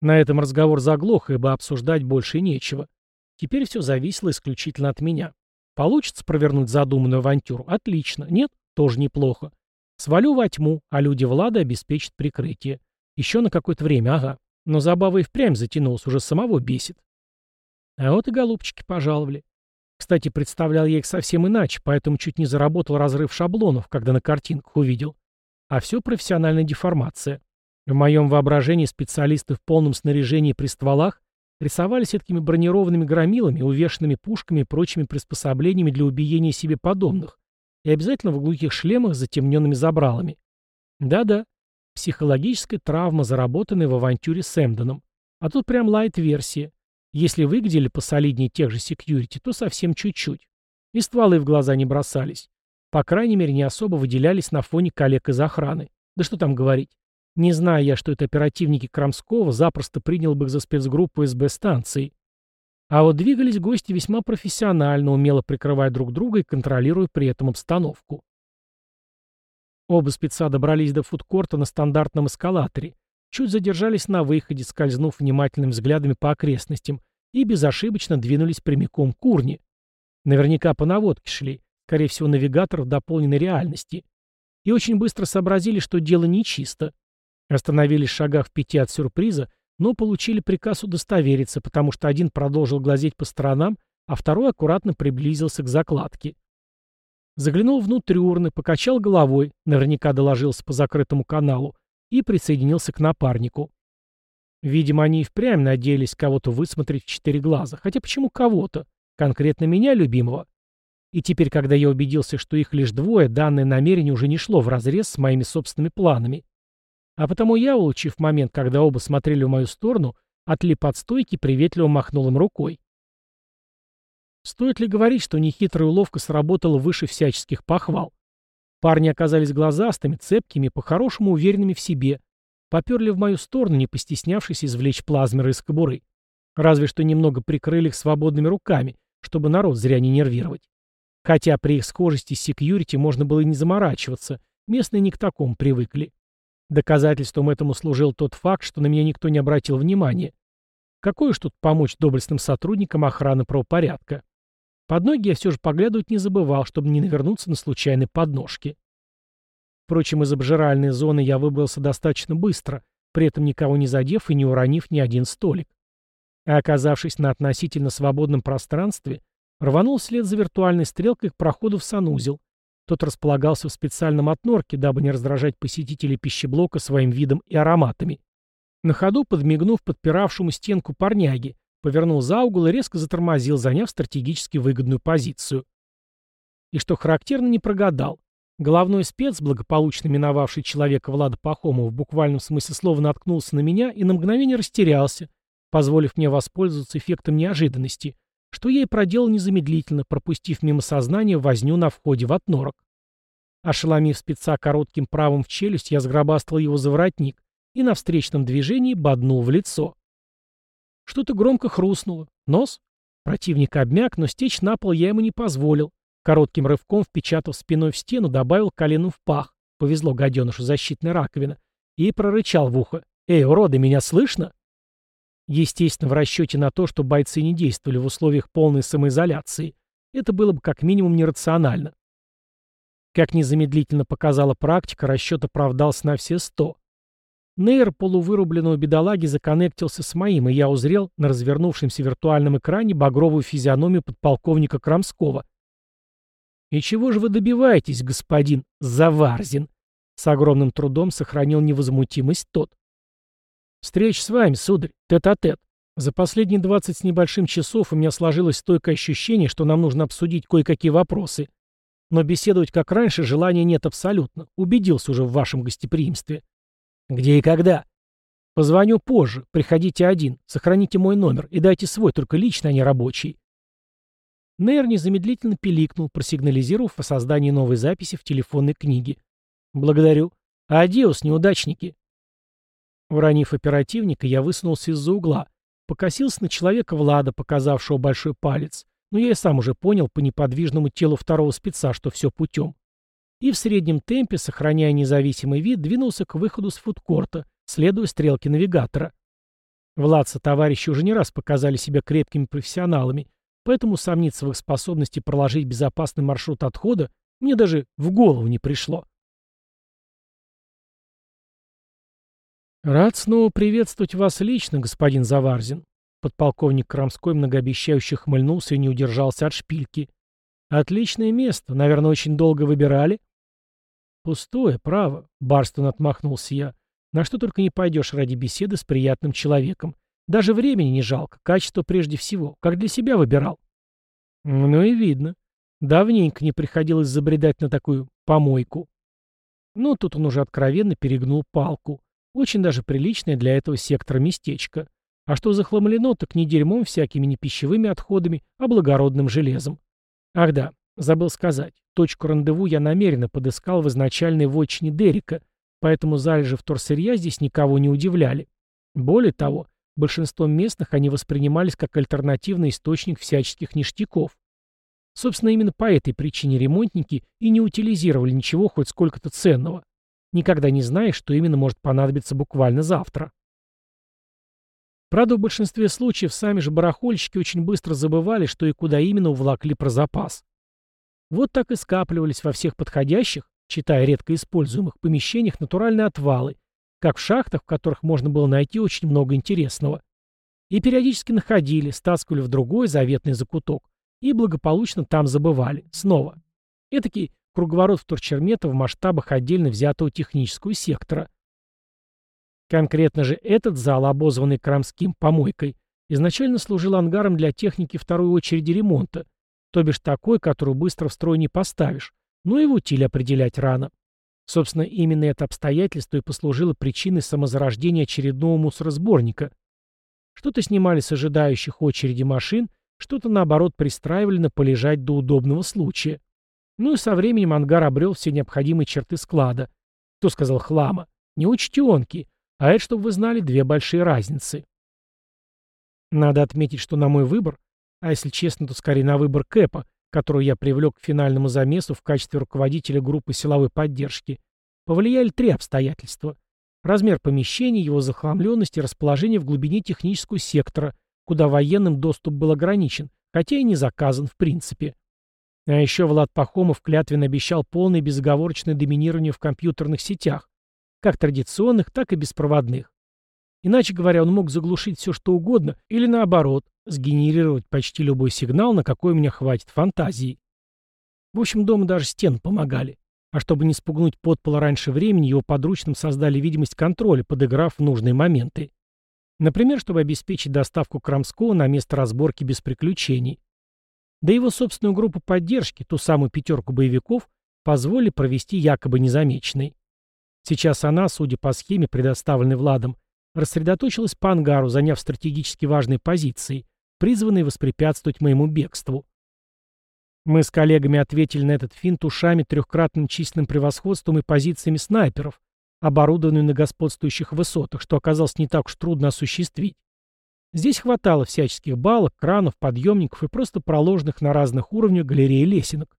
На этом разговор заглох, ибо обсуждать больше нечего. Теперь все зависело исключительно от меня. Получится провернуть задуманную авантюру? Отлично. Нет? Тоже неплохо. Свалю во тьму, а люди Влада обеспечат прикрытие. Еще на какое-то время, ага. Но забава и впрямь затянулась, уже самого бесит. А вот и голубчики пожаловали. Кстати, представлял я их совсем иначе, поэтому чуть не заработал разрыв шаблонов, когда на картинках увидел. А все профессиональная деформация. В моем воображении специалисты в полном снаряжении при стволах рисовались такими бронированными громилами, увешанными пушками и прочими приспособлениями для убиения себе подобных, и обязательно в глухих шлемах с затемненными забралами. Да-да, психологическая травма, заработанная в авантюре с Эмденом. А тут прям лайт-версия. Если выглядели посолиднее тех же секьюрити, то совсем чуть-чуть. И стволы в глаза не бросались. По крайней мере, не особо выделялись на фоне коллег из охраны. Да что там говорить. Не зная я, что это оперативники Крамского, запросто принял бы их за спецгруппу СБ станции. А вот двигались гости весьма профессионально, умело прикрывая друг друга и контролируя при этом обстановку. Оба спеца добрались до фудкорта на стандартном эскалаторе, чуть задержались на выходе, скользнув внимательными взглядами по окрестностям, и безошибочно двинулись прямиком к урне. Наверняка по наводке шли, скорее всего, навигатор в дополненной реальности. И очень быстро сообразили, что дело нечисто. Остановились в шагах в пяти от сюрприза, но получили приказ удостовериться, потому что один продолжил глазеть по сторонам, а второй аккуратно приблизился к закладке. Заглянул внутрь урны, покачал головой, наверняка доложился по закрытому каналу, и присоединился к напарнику. Видимо, они и впрямь надеялись кого-то высмотреть в четыре глаза. Хотя почему кого-то? Конкретно меня, любимого. И теперь, когда я убедился, что их лишь двое, данное намерение уже не шло вразрез с моими собственными планами. А потому я, улучив момент, когда оба смотрели в мою сторону, отлип от стойки, приветливо махнул им рукой. Стоит ли говорить, что нехитрая уловка сработала выше всяческих похвал? Парни оказались глазастыми, цепкими, по-хорошему уверенными в себе. поперли в мою сторону, не постеснявшись извлечь плазмеры из кобуры. Разве что немного прикрыли их свободными руками, чтобы народ зря не нервировать. Хотя при их схожести с секьюрити можно было и не заморачиваться, местные не к такому привыкли. Доказательством этому служил тот факт, что на меня никто не обратил внимания. Какое ж тут помочь доблестным сотрудникам охраны правопорядка? Под ноги я все же поглядывать не забывал, чтобы не навернуться на случайной подножке. Впрочем, из обжиральной зоны я выбрался достаточно быстро, при этом никого не задев и не уронив ни один столик. А оказавшись на относительно свободном пространстве, рванул вслед за виртуальной стрелкой к проходу в санузел. Тот располагался в специальном отнорке, дабы не раздражать посетителей пищеблока своим видом и ароматами. На ходу, подмигнув подпиравшему стенку парняги, повернул за угол и резко затормозил, заняв стратегически выгодную позицию. И что характерно, не прогадал. Головной спец, благополучно миновавший человека Влада Пахомова, в буквальном смысле слова наткнулся на меня и на мгновение растерялся, позволив мне воспользоваться эффектом неожиданности, что я и проделал незамедлительно, пропустив мимо сознания возню на входе в отнорок. Ошеломив спеца коротким правым в челюсть, я сгробастал его за воротник и на встречном движении боднул в лицо. Что-то громко хрустнуло. Нос? Противник обмяк, но стечь на пол я ему не позволил. Коротким рывком, впечатав спиной в стену, добавил колену в пах. Повезло гаденышу защитная раковина. И прорычал в ухо. «Эй, уроды, меня слышно?» Естественно, в расчете на то, что бойцы не действовали в условиях полной самоизоляции, это было бы как минимум нерационально. Как незамедлительно показала практика, расчет оправдался на все сто. Нейр полувырубленного бедолаги законнектился с моим, и я узрел на развернувшемся виртуальном экране багровую физиономию подполковника Крамского. «И чего же вы добиваетесь, господин Заварзин?» С огромным трудом сохранил невозмутимость тот. «Встреч с вами, сударь, тет-а-тет. -тет. За последние двадцать с небольшим часов у меня сложилось стойкое ощущение, что нам нужно обсудить кое-какие вопросы. Но беседовать как раньше желания нет абсолютно. Убедился уже в вашем гостеприимстве. Где и когда? Позвоню позже. Приходите один. Сохраните мой номер и дайте свой, только личный, а не рабочий. Нейр незамедлительно пиликнул, просигнализировав о создании новой записи в телефонной книге. «Благодарю. Адиос, неудачники!» Уронив оперативника, я высунулся из-за угла, покосился на человека Влада, показавшего большой палец, но я и сам уже понял по неподвижному телу второго спеца, что все путем. И в среднем темпе, сохраняя независимый вид, двинулся к выходу с фудкорта, следуя стрелке навигатора. Влад со товарищи уже не раз показали себя крепкими профессионалами, поэтому сомниться в их способности проложить безопасный маршрут отхода мне даже в голову не пришло. «Рад снова приветствовать вас лично, господин Заварзин». Подполковник Крамской многообещающе хмыльнулся и не удержался от шпильки. «Отличное место. Наверное, очень долго выбирали?» «Пустое, право», — Барстон отмахнулся я. «На что только не пойдешь ради беседы с приятным человеком. Даже времени не жалко, качество прежде всего. Как для себя выбирал». «Ну и видно. Давненько не приходилось забредать на такую помойку». Но тут он уже откровенно перегнул палку. Очень даже приличное для этого сектора местечко. А что захламлено, так не дерьмом всякими не пищевыми отходами, а благородным железом. Ах да, забыл сказать. Точку рандеву я намеренно подыскал в изначальной вотчине Дерека, поэтому залежи вторсырья здесь никого не удивляли. Более того, большинством местных они воспринимались как альтернативный источник всяческих ништяков. Собственно, именно по этой причине ремонтники и не утилизировали ничего хоть сколько-то ценного. Никогда не знаешь, что именно может понадобиться буквально завтра. Правда, в большинстве случаев сами же барахольщики очень быстро забывали, что и куда именно увлакли про запас. Вот так и скапливались во всех подходящих, читая редко используемых помещениях, натуральные отвалы, как в шахтах, в которых можно было найти очень много интересного. И периодически находили, стаскивали в другой заветный закуток и благополучно там забывали. Снова. Этакий круговорот вторчермета в масштабах отдельно взятого технического сектора. Конкретно же этот зал, обозванный Крамским помойкой, изначально служил ангаром для техники второй очереди ремонта, то бишь такой, которую быстро в строй не поставишь, но и в утиль определять рано. Собственно, именно это обстоятельство и послужило причиной самозарождения очередного мусоросборника. Что-то снимали с ожидающих очереди машин, что-то, наоборот, пристраивали на полежать до удобного случая. Ну и со временем ангар обрел все необходимые черты склада. Кто сказал хлама? Неучтенки. А это, чтобы вы знали, две большие разницы. Надо отметить, что на мой выбор, а если честно, то скорее на выбор Кэпа, которую я привлек к финальному замесу в качестве руководителя группы силовой поддержки, повлияли три обстоятельства. Размер помещения, его захламленность и расположение в глубине технического сектора, куда военным доступ был ограничен, хотя и не заказан в принципе. А еще Влад Пахомов клятвенно обещал полное безоговорочное доминирование в компьютерных сетях, как традиционных, так и беспроводных. Иначе говоря, он мог заглушить все, что угодно, или наоборот, сгенерировать почти любой сигнал, на какой у меня хватит фантазии. В общем, дома даже стены помогали. А чтобы не спугнуть подпола раньше времени, его подручным создали видимость контроля, подыграв в нужные моменты. Например, чтобы обеспечить доставку Крамского на место разборки без приключений. Да его собственную группу поддержки, ту самую пятерку боевиков, позволили провести якобы незамеченной. Сейчас она, судя по схеме, предоставленной Владом, рассредоточилась по ангару, заняв стратегически важные позиции, призванные воспрепятствовать моему бегству. Мы с коллегами ответили на этот финт ушами трехкратным численным превосходством и позициями снайперов, оборудованными на господствующих высотах, что оказалось не так уж трудно осуществить. Здесь хватало всяческих балок, кранов, подъемников и просто проложенных на разных уровнях галереи лесенок.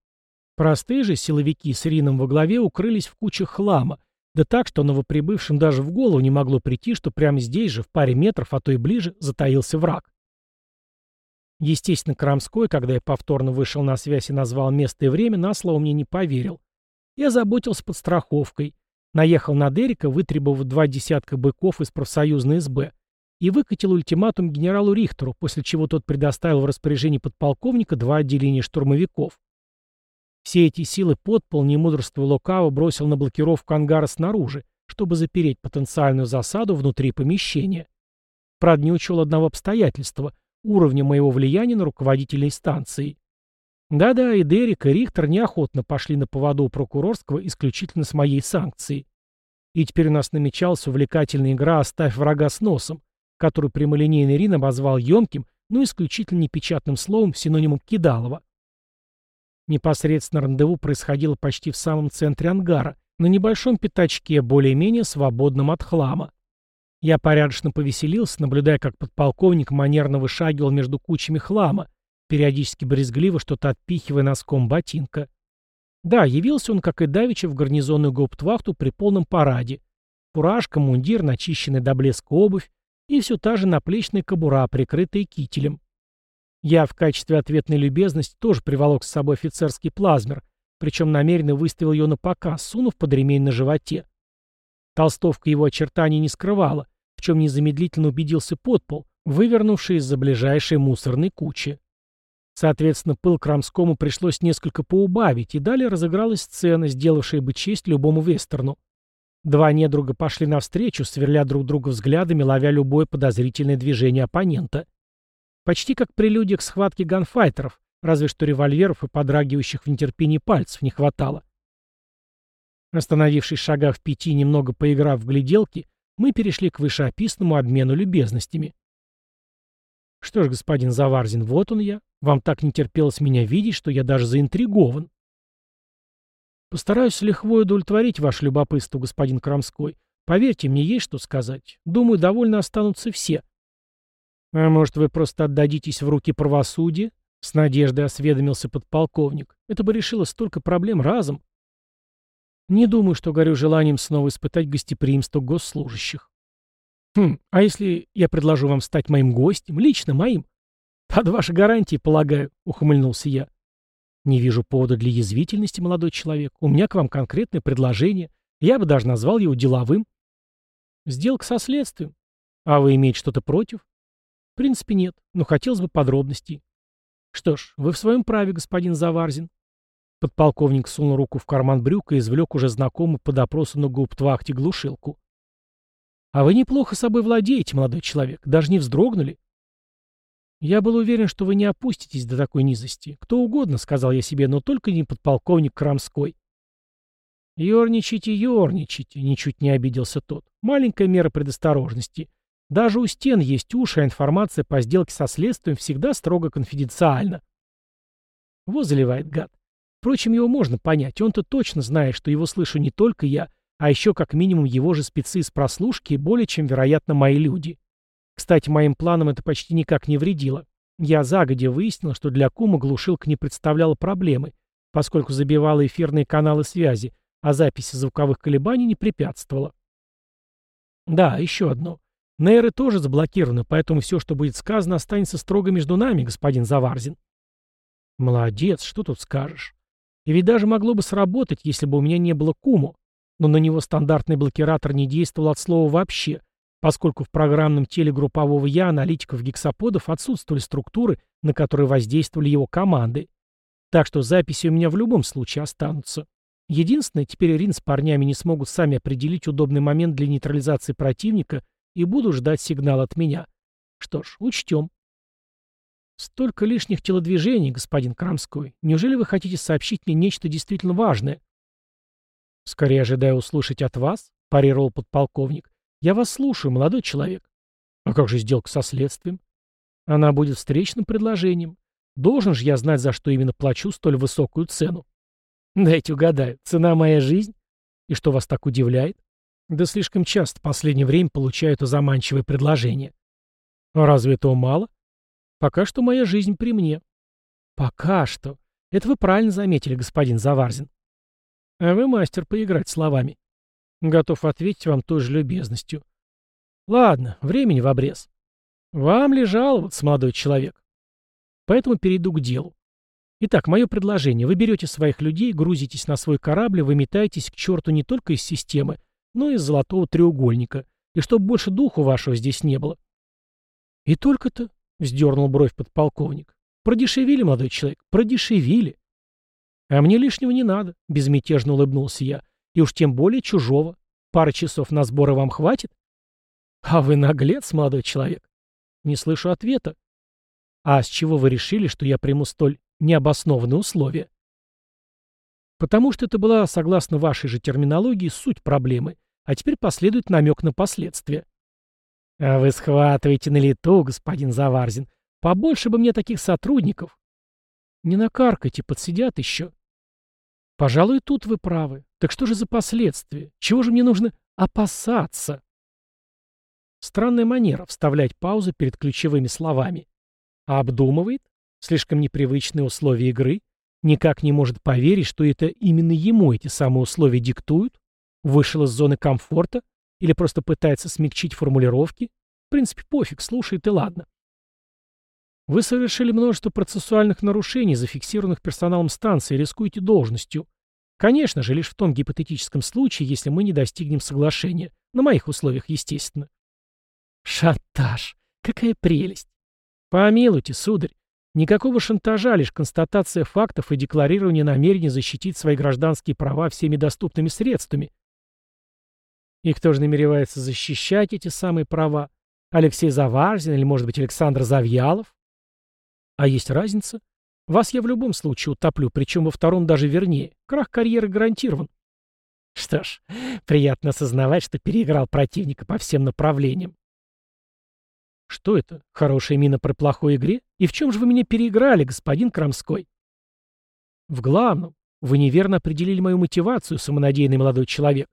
Простые же силовики с Рином во главе укрылись в кучах хлама, да так, что новоприбывшим даже в голову не могло прийти, что прямо здесь же, в паре метров, а то и ближе, затаился враг. Естественно, Крамской, когда я повторно вышел на связь и назвал место и время, на слово мне не поверил. Я заботился под страховкой. Наехал на Дерека, вытребовав два десятка быков из профсоюзной СБ, и выкатил ультиматум генералу Рихтеру, после чего тот предоставил в распоряжение подполковника два отделения штурмовиков. Все эти силы подпол, не мудрство лукаво, бросил на блокировку ангара снаружи, чтобы запереть потенциальную засаду внутри помещения. Правда, не учел одного обстоятельства – уровня моего влияния на руководителей станции. Да-да, и Дерек, и Рихтер неохотно пошли на поводу прокурорского исключительно с моей санкцией. И теперь у нас намечалась увлекательная игра «Оставь врага с носом», которую прямолинейный Рин обозвал емким, но исключительно непечатным словом, синонимом «кидалова». Непосредственно рандеву происходило почти в самом центре ангара, на небольшом пятачке, более-менее свободном от хлама. Я порядочно повеселился, наблюдая, как подполковник манерно вышагивал между кучами хлама, периодически брезгливо что-то отпихивая носком ботинка. Да, явился он, как и Давича, в гарнизонную гауптвахту при полном параде. Фуражка, мундир, начищенная до блеска обувь и все та же наплечная кобура, прикрытая кителем. Я в качестве ответной любезности тоже приволок с собой офицерский плазмер, причем намеренно выставил ее на показ, сунув под ремень на животе. Толстовка его очертаний не скрывала, в чем незамедлительно убедился подпол, вывернувший из-за ближайшей мусорной кучи. Соответственно, пыл Крамскому пришлось несколько поубавить, и далее разыгралась сцена, сделавшая бы честь любому вестерну. Два недруга пошли навстречу, сверля друг друга взглядами, ловя любое подозрительное движение оппонента. Почти как прелюдия к схватке ганфайтеров, разве что револьверов и подрагивающих в нетерпении пальцев не хватало. Остановившись в шагах в пяти, немного поиграв в гляделки, мы перешли к вышеописанному обмену любезностями. Что ж, господин Заварзин, вот он я. Вам так не терпелось меня видеть, что я даже заинтригован. Постараюсь лихвой удовлетворить ваше любопытство, господин Крамской. Поверьте, мне есть что сказать. Думаю, довольно останутся все. «А может, вы просто отдадитесь в руки правосудия?» — с надеждой осведомился подполковник. «Это бы решило столько проблем разом». «Не думаю, что горю желанием снова испытать гостеприимство госслужащих». «Хм, а если я предложу вам стать моим гостем, лично моим?» «Под ваши гарантии, полагаю», — ухмыльнулся я. «Не вижу повода для язвительности, молодой человек. У меня к вам конкретное предложение. Я бы даже назвал его деловым». «Сделка со следствием. А вы имеете что-то против?» В принципе, нет, но хотелось бы подробностей. Что ж, вы в своем праве, господин Заварзин. Подполковник сунул руку в карман брюка и извлек уже знакомый по допросу на гауптвахте глушилку. «А вы неплохо собой владеете, молодой человек, даже не вздрогнули?» «Я был уверен, что вы не опуститесь до такой низости. Кто угодно», — сказал я себе, — «но только не подполковник Крамской». «Ёрничайте, ёрничайте», — ничуть не обиделся тот. «Маленькая мера предосторожности. Даже у стен есть уши, а информация по сделке со следствием всегда строго конфиденциальна. Вот заливает гад. Впрочем, его можно понять. Он-то точно знает, что его слышу не только я, а еще как минимум его же спецы из прослушки и более чем вероятно мои люди. Кстати, моим планам это почти никак не вредило. Я загодя выяснил, что для Кума глушилка не представляла проблемы, поскольку забивала эфирные каналы связи, а записи звуковых колебаний не препятствовала. Да, еще одно. Нейры тоже заблокированы, поэтому все, что будет сказано, останется строго между нами, господин Заварзин. Молодец, что тут скажешь. И ведь даже могло бы сработать, если бы у меня не было Куму но на него стандартный блокиратор не действовал от слова вообще, поскольку в программном теле группового «Я» аналитиков гексаподов отсутствовали структуры, на которые воздействовали его команды. Так что записи у меня в любом случае останутся. Единственное, теперь Рин с парнями не смогут сами определить удобный момент для нейтрализации противника и будут ждать сигнал от меня. Что ж, учтем. Столько лишних телодвижений, господин Крамской. Неужели вы хотите сообщить мне нечто действительно важное? «Скорее ожидаю услышать от вас», — парировал подполковник. «Я вас слушаю, молодой человек». «А как же сделка со следствием?» «Она будет встречным предложением. Должен же я знать, за что именно плачу столь высокую цену». «Дайте угадаю, цена моя жизнь?» «И что вас так удивляет?» «Да слишком часто в последнее время получаю это заманчивое предложение». «А разве этого мало?» «Пока что моя жизнь при мне». «Пока что. Это вы правильно заметили, господин Заварзин. А вы мастер поиграть словами. Готов ответить вам той же любезностью. Ладно, времени в обрез. Вам ли жаловаться, молодой человек? Поэтому перейду к делу. Итак, мое предложение. Вы берете своих людей, грузитесь на свой корабль, выметаетесь к черту не только из системы, но и из золотого треугольника. И чтобы больше духу вашего здесь не было. И только-то, — вздернул бровь подполковник. Продешевили, молодой человек, продешевили. «А мне лишнего не надо», — безмятежно улыбнулся я. «И уж тем более чужого. Пары часов на сборы вам хватит?» «А вы наглец, молодой человек». «Не слышу ответа». «А с чего вы решили, что я приму столь необоснованные условия?» «Потому что это была, согласно вашей же терминологии, суть проблемы, а теперь последует намек на последствия». «А вы схватываете на лету, господин Заварзин. Побольше бы мне таких сотрудников». «Не накаркайте, подсидят еще». Пожалуй, тут вы правы. Так что же за последствия? Чего же мне нужно опасаться? Странная манера вставлять паузы перед ключевыми словами. А обдумывает? Слишком непривычные условия игры? Никак не может поверить, что это именно ему эти самые условия диктуют? Вышел из зоны комфорта? Или просто пытается смягчить формулировки? В принципе, пофиг, слушает и ладно. Вы совершили множество процессуальных нарушений, зафиксированных персоналом станции, рискуете должностью. Конечно же, лишь в том гипотетическом случае, если мы не достигнем соглашения. На моих условиях, естественно. Шантаж. Какая прелесть. Помилуйте, сударь. Никакого шантажа, лишь констатация фактов и декларирование намерения защитить свои гражданские права всеми доступными средствами. И кто же намеревается защищать эти самые права? Алексей Заварзин или, может быть, Александр Завьялов? А есть разница? Вас я в любом случае утоплю, причем во втором даже вернее. Крах карьеры гарантирован. Что ж, приятно осознавать, что переиграл противника по всем направлениям. Что это? Хорошая мина при плохой игре? И в чем же вы меня переиграли, господин Крамской? В главном, вы неверно определили мою мотивацию, самонадеянный молодой человек.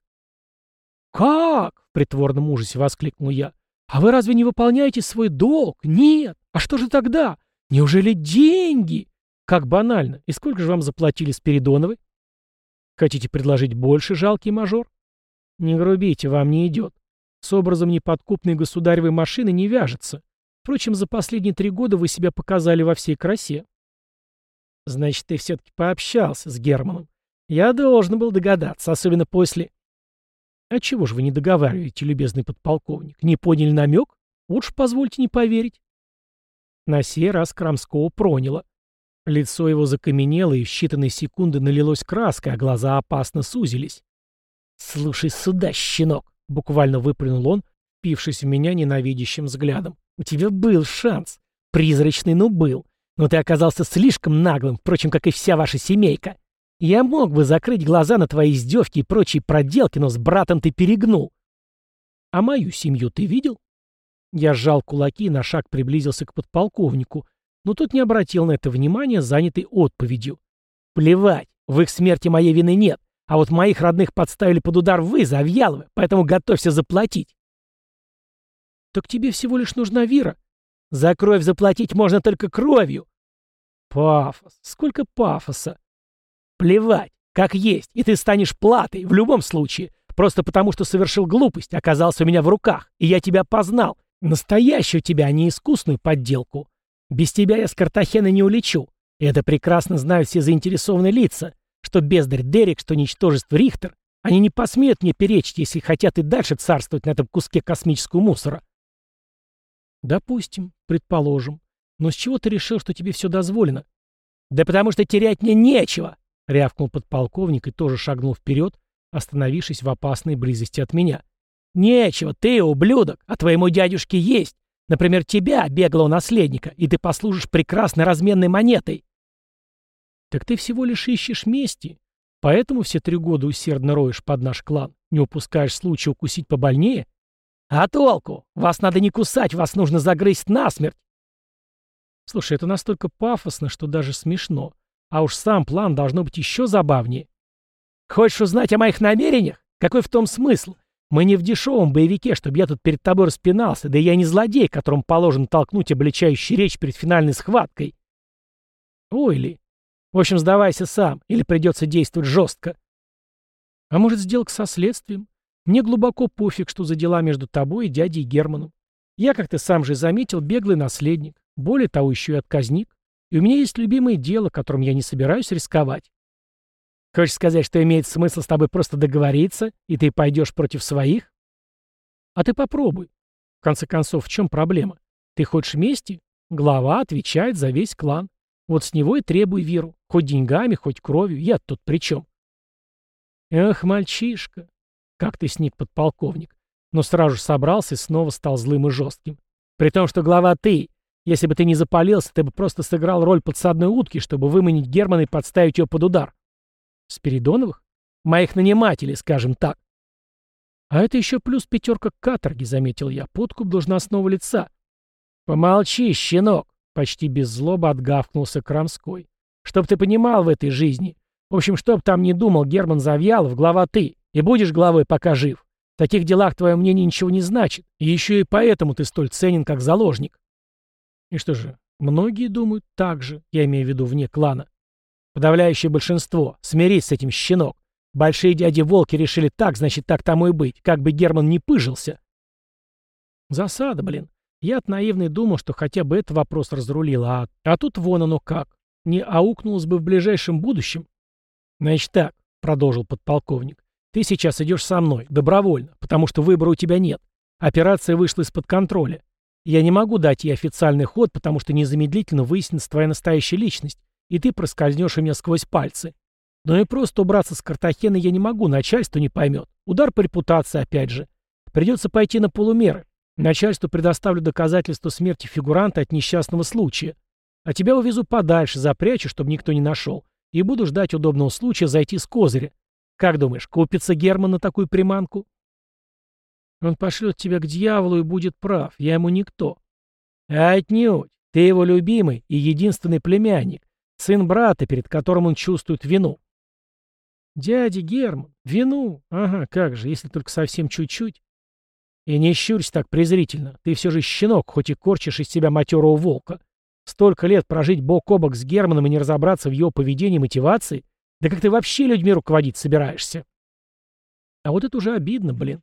«Как?» — в притворном ужасе воскликнул я. «А вы разве не выполняете свой долг? Нет! А что же тогда? Неужели деньги? Как банально. И сколько же вам заплатили Спиридоновы? Хотите предложить больше, жалкий мажор? Не грубите, вам не идет. С образом неподкупной государевой машины не вяжется. Впрочем, за последние три года вы себя показали во всей красе. Значит, ты все-таки пообщался с Германом. Я должен был догадаться, особенно после... А чего же вы не договариваете, любезный подполковник? Не поняли намек? Лучше позвольте не поверить. На сей раз Крамского проняло. Лицо его закаменело, и в считанные секунды налилось краской, а глаза опасно сузились. «Слушай сюда, щенок!» — буквально выплюнул он, впившись в меня ненавидящим взглядом. «У тебя был шанс. Призрачный, но был. Но ты оказался слишком наглым, впрочем, как и вся ваша семейка. Я мог бы закрыть глаза на твои издевки и прочие проделки, но с братом ты перегнул. А мою семью ты видел? Я сжал кулаки и на шаг приблизился к подполковнику, но тот не обратил на это внимания, занятый отповедью. «Плевать, в их смерти моей вины нет. А вот моих родных подставили под удар вы, Завьяловы, поэтому готовься заплатить. Так тебе всего лишь нужна вира. За кровь заплатить можно только кровью. Пафос. Сколько пафоса. Плевать. Как есть. И ты станешь платой. В любом случае. Просто потому, что совершил глупость, оказался у меня в руках. И я тебя познал. Настоящую тебя, а не искусную подделку. Без тебя я с Картахена не улечу. И это прекрасно знают все заинтересованные лица. Что бездарь Дерек, что ничтожество Рихтер. Они не посмеют мне перечить, если хотят и дальше царствовать на этом куске космического мусора. Допустим, предположим. Но с чего ты решил, что тебе все дозволено? Да потому что терять мне нечего, рявкнул подполковник и тоже шагнул вперед, остановившись в опасной близости от меня. Нечего, ты, ублюдок, а твоему дядюшке есть. Например, тебя, беглого наследника, и ты послужишь прекрасной разменной монетой. Так ты всего лишь ищешь мести. Поэтому все три года усердно роешь под наш клан, не упускаешь случая укусить побольнее? А толку? Вас надо не кусать, вас нужно загрызть насмерть. Слушай, это настолько пафосно, что даже смешно. А уж сам план должно быть еще забавнее. Хочешь узнать о моих намерениях? Какой в том смысл? Мы не в дешевом боевике, чтобы я тут перед тобой распинался, да я не злодей, которому положено толкнуть обличающий речь перед финальной схваткой. Ой ли. В общем, сдавайся сам, или придется действовать жестко. А может, сделка со следствием? Мне глубоко пофиг, что за дела между тобой и дядей Германом. Я, как ты сам же заметил, беглый наследник. Более того, еще и отказник. И у меня есть любимое дело, которым я не собираюсь рисковать. Хочешь сказать, что имеет смысл с тобой просто договориться, и ты пойдешь против своих? А ты попробуй. В конце концов, в чем проблема? Ты хочешь мести? Глава отвечает за весь клан. Вот с него и требуй веру. Хоть деньгами, хоть кровью. Я тут при чем? Эх, мальчишка, как ты сник подполковник. Но сразу собрался и снова стал злым и жестким. При том, что глава ты. Если бы ты не запалился, ты бы просто сыграл роль подсадной утки, чтобы выманить Германа и подставить ее под удар. Спиридоновых? Моих нанимателей, скажем так. А это еще плюс пятерка каторги, заметил я, подкуп должностного лица. Помолчи, щенок, почти без злобы отгавкнулся Крамской. Чтоб ты понимал в этой жизни. В общем, чтоб там не думал Герман Завьялов, глава ты. И будешь главой, пока жив. В таких делах твое мнение ничего не значит. И еще и поэтому ты столь ценен, как заложник. И что же, многие думают так же, я имею в виду вне клана. Подавляющее большинство. Смирись с этим, щенок. Большие дяди-волки решили так, значит, так тому и быть. Как бы Герман не пыжился. Засада, блин. Я-то наивный думал, что хотя бы этот вопрос разрулил, а, а тут вон оно как. Не аукнулось бы в ближайшем будущем. Значит так, продолжил подполковник. Ты сейчас идешь со мной, добровольно, потому что выбора у тебя нет. Операция вышла из-под контроля. Я не могу дать ей официальный ход, потому что незамедлительно выяснится твоя настоящая личность, и ты проскользнешь у меня сквозь пальцы. Но и просто убраться с Картахена я не могу, начальство не поймет. Удар по репутации опять же. Придется пойти на полумеры. Начальству предоставлю доказательства смерти фигуранта от несчастного случая. А тебя увезу подальше, запрячу, чтобы никто не нашел. И буду ждать удобного случая зайти с козыря. Как думаешь, купится Герман на такую приманку? Он пошлет тебя к дьяволу и будет прав. Я ему никто. Отнюдь. Ты его любимый и единственный племянник. Сын брата, перед которым он чувствует вину. Дядя Герман, вину? Ага, как же, если только совсем чуть-чуть. И не щурься так презрительно. Ты все же щенок, хоть и корчишь из себя матерого волка. Столько лет прожить бок о бок с Германом и не разобраться в его поведении и мотивации — да как ты вообще людьми руководить собираешься? А вот это уже обидно, блин.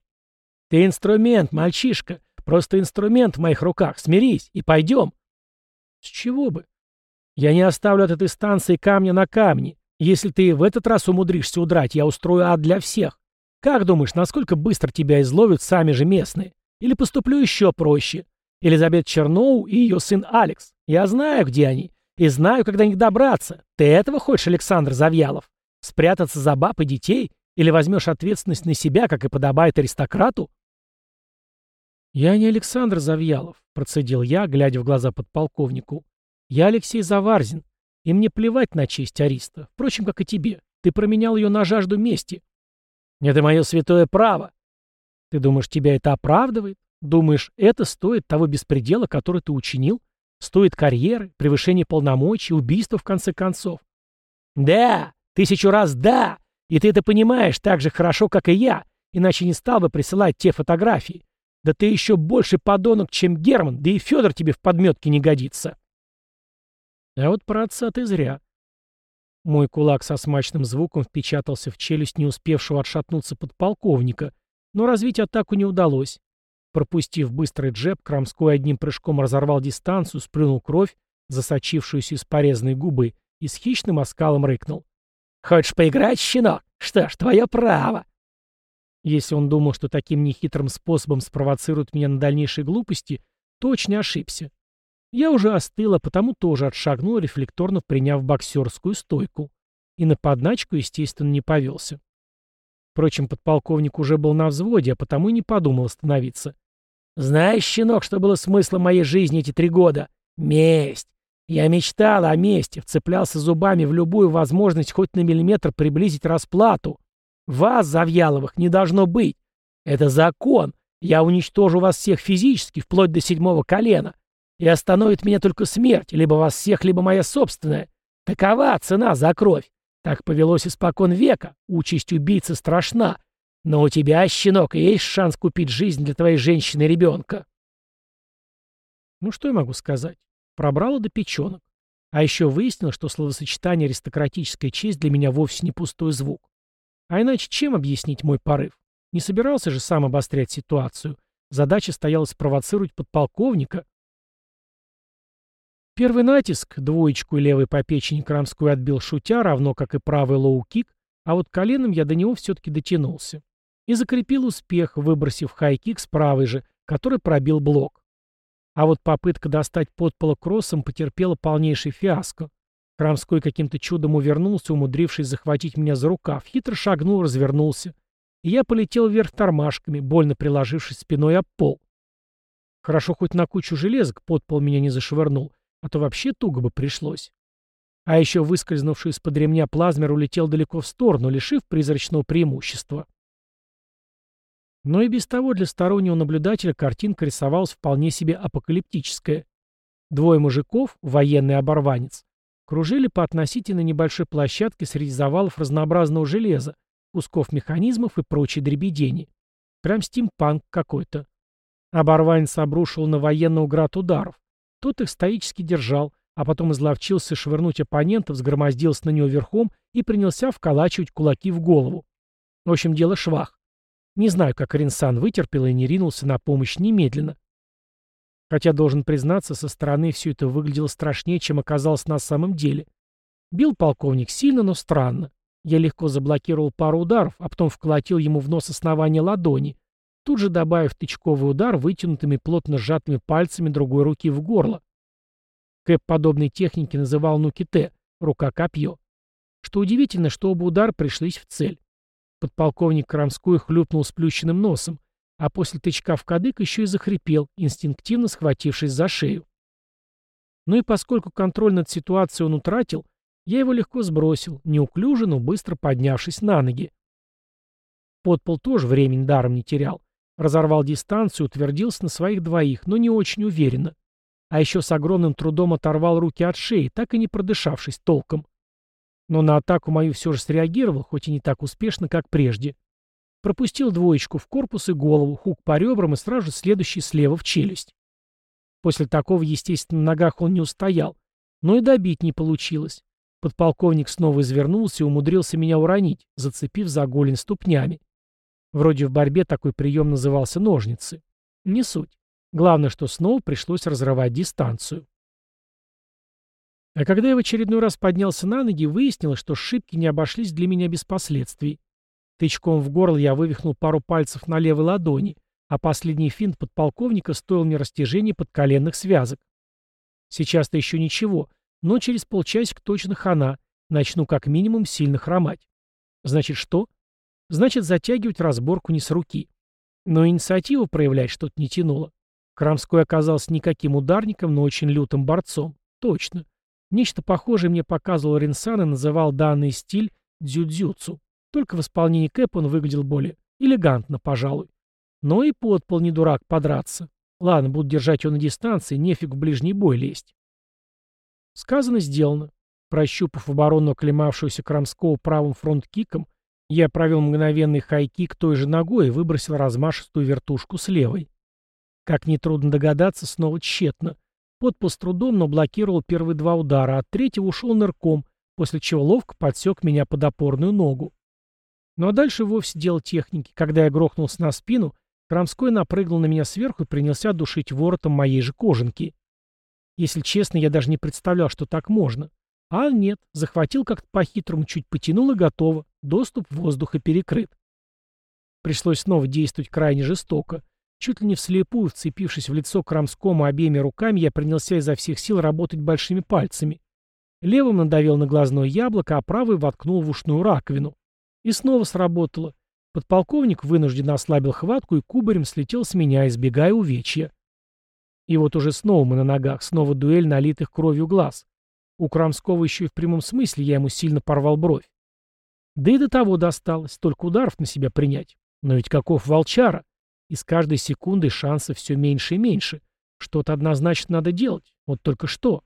Ты инструмент, мальчишка. Просто инструмент в моих руках. Смирись и пойдем. С чего бы? Я не оставлю от этой станции камня на камне. Если ты в этот раз умудришься удрать, я устрою ад для всех. Как думаешь, насколько быстро тебя изловят сами же местные? Или поступлю еще проще? Элизабет Черноу и ее сын Алекс. Я знаю, где они. И знаю, когда них добраться. Ты этого хочешь, Александр Завьялов? Спрятаться за баб и детей? Или возьмешь ответственность на себя, как и подобает аристократу? «Я не Александр Завьялов», — процедил я, глядя в глаза подполковнику. «Я Алексей Заварзин, и мне плевать на честь Ариста, впрочем, как и тебе. Ты променял ее на жажду мести». «Это мое святое право». «Ты думаешь, тебя это оправдывает? Думаешь, это стоит того беспредела, который ты учинил? Стоит карьеры, превышение полномочий, убийства в конце концов. Да, тысячу раз да. И ты это понимаешь так же хорошо, как и я, иначе не стал бы присылать те фотографии. Да ты еще больше подонок, чем Герман, да и Федор тебе в подметке не годится. А вот про отца ты зря. Мой кулак со смачным звуком впечатался в челюсть не успевшего отшатнуться подполковника, но развить атаку не удалось. Пропустив быстрый джеб, Крамской одним прыжком разорвал дистанцию, сплюнул кровь, засочившуюся из порезанной губы, и с хищным оскалом рыкнул. «Хочешь поиграть, щенок? Что ж, твое право!» Если он думал, что таким нехитрым способом спровоцирует меня на дальнейшие глупости, то очень ошибся. Я уже остыла, потому тоже отшагнул, рефлекторно приняв боксерскую стойку. И на подначку, естественно, не повелся. Впрочем, подполковник уже был на взводе, а потому и не подумал остановиться. «Знаешь, щенок, что было смыслом моей жизни эти три года? Месть! Я мечтал о мести, вцеплялся зубами в любую возможность хоть на миллиметр приблизить расплату. Вас, Завьяловых, не должно быть. Это закон. Я уничтожу вас всех физически, вплоть до седьмого колена. И остановит меня только смерть, либо вас всех, либо моя собственная. Такова цена за кровь. Так повелось испокон века. Участь убийцы страшна. Но у тебя, щенок, есть шанс купить жизнь для твоей женщины и ребенка. Ну что я могу сказать? Пробрала до печенок. А еще выяснил, что словосочетание «аристократическая честь» для меня вовсе не пустой звук. А иначе чем объяснить мой порыв? Не собирался же сам обострять ситуацию. Задача стояла спровоцировать подполковника. Первый натиск, двоечку и левый по печени Крамской отбил шутя, равно как и правый лоу-кик, а вот коленом я до него все-таки дотянулся. И закрепил успех, выбросив хай-кик с правой же, который пробил блок. А вот попытка достать подпола кроссом потерпела полнейший фиаско. Крамской каким-то чудом увернулся, умудрившись захватить меня за рукав, хитро шагнул, развернулся. И я полетел вверх тормашками, больно приложившись спиной об пол. Хорошо хоть на кучу железок подпол меня не зашвырнул, а то вообще туго бы пришлось. А еще выскользнувший из-под ремня плазмер улетел далеко в сторону, лишив призрачного преимущества. Но и без того для стороннего наблюдателя картинка рисовалась вполне себе апокалиптическая. Двое мужиков, военный оборванец, кружили по относительно небольшой площадке среди завалов разнообразного железа, кусков механизмов и прочей дребедени. Прям стимпанк какой-то. Оборванец обрушил на военного град ударов. Тот их стоически держал, а потом изловчился швырнуть оппонента, взгромоздился на него верхом и принялся вколачивать кулаки в голову. В общем, дело швах. Не знаю, как Ринсан вытерпел и не ринулся на помощь немедленно. Хотя, должен признаться, со стороны все это выглядело страшнее, чем оказалось на самом деле. Бил полковник сильно, но странно. Я легко заблокировал пару ударов, а потом вколотил ему в нос основание ладони, тут же добавив тычковый удар вытянутыми плотно сжатыми пальцами другой руки в горло. Кэп подобной техники называл нуките — рука-копье. Что удивительно, что оба удара пришлись в цель. Подполковник Крамской хлюпнул сплющенным носом, а после тычка в кадык еще и захрипел, инстинктивно схватившись за шею. Ну и поскольку контроль над ситуацией он утратил, я его легко сбросил, неуклюже, но быстро поднявшись на ноги. Подпол тоже времени даром не терял. Разорвал дистанцию, утвердился на своих двоих, но не очень уверенно. А еще с огромным трудом оторвал руки от шеи, так и не продышавшись толком. Но на атаку мою все же среагировал, хоть и не так успешно, как прежде. Пропустил двоечку в корпус и голову, хук по ребрам и сразу следующий слева в челюсть. После такого, естественно, на ногах он не устоял. Но и добить не получилось. Подполковник снова извернулся и умудрился меня уронить, зацепив за голень ступнями. Вроде в борьбе такой прием назывался ножницы. Не суть. Главное, что снова пришлось разрывать дистанцию. А когда я в очередной раз поднялся на ноги, выяснилось, что шибки не обошлись для меня без последствий. Тычком в горло я вывихнул пару пальцев на левой ладони, а последний финт подполковника стоил мне растяжения подколенных связок. Сейчас-то еще ничего, но через полчасика точно хана, начну как минимум сильно хромать. Значит, что? Значит, затягивать разборку не с руки. Но инициативу проявлять что-то не тянуло. Крамской оказался никаким ударником, но очень лютым борцом. Точно. Нечто похожее мне показывал Ринсан и называл данный стиль дзюдзюцу. Только в исполнении Кэп он выглядел более элегантно, пожалуй. Но и подпол не дурак подраться. Ладно, буду держать его на дистанции, нефиг в ближний бой лезть. Сказано, сделано. Прощупав оборону оклемавшегося Крамского правым фронт-киком, Я провел мгновенный хайкик той же ногой и выбросил размашистую вертушку с левой. Как нетрудно догадаться, снова тщетно. Подпол с трудом, но блокировал первые два удара, а от третьего ушел нырком, после чего ловко подсек меня под опорную ногу. Ну а дальше вовсе дело техники. Когда я грохнулся на спину, Крамской напрыгнул на меня сверху и принялся душить воротом моей же кожанки. Если честно, я даже не представлял, что так можно. А нет, захватил как-то по-хитрому, чуть потянул и готово. Доступ воздуха перекрыт. Пришлось снова действовать крайне жестоко. Чуть ли не вслепую, вцепившись в лицо Крамскому обеими руками, я принялся изо всех сил работать большими пальцами. Левым надавил на глазное яблоко, а правый воткнул в ушную раковину. И снова сработало. Подполковник вынужденно ослабил хватку и кубарем слетел с меня, избегая увечья. И вот уже снова мы на ногах, снова дуэль налитых кровью глаз. У Крамского еще и в прямом смысле я ему сильно порвал бровь. Да и до того досталось, только ударов на себя принять. Но ведь каков волчара? И с каждой секундой шансов все меньше и меньше. Что-то однозначно надо делать. Вот только что.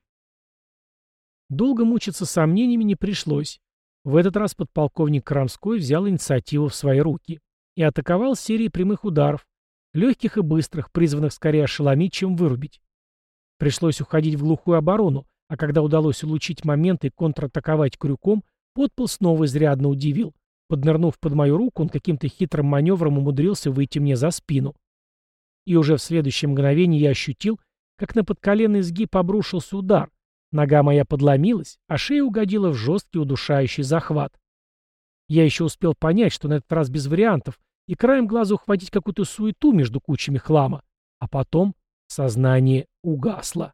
Долго мучиться сомнениями не пришлось. В этот раз подполковник Крамской взял инициативу в свои руки и атаковал серией прямых ударов, легких и быстрых, призванных скорее ошеломить, чем вырубить. Пришлось уходить в глухую оборону, а когда удалось улучить момент и контратаковать крюком, подпол снова изрядно удивил. Поднырнув под мою руку, он каким-то хитрым маневром умудрился выйти мне за спину. И уже в следующее мгновение я ощутил, как на подколенный сгиб обрушился удар. Нога моя подломилась, а шея угодила в жесткий удушающий захват. Я еще успел понять, что на этот раз без вариантов, и краем глаза ухватить какую-то суету между кучами хлама. А потом сознание угасло.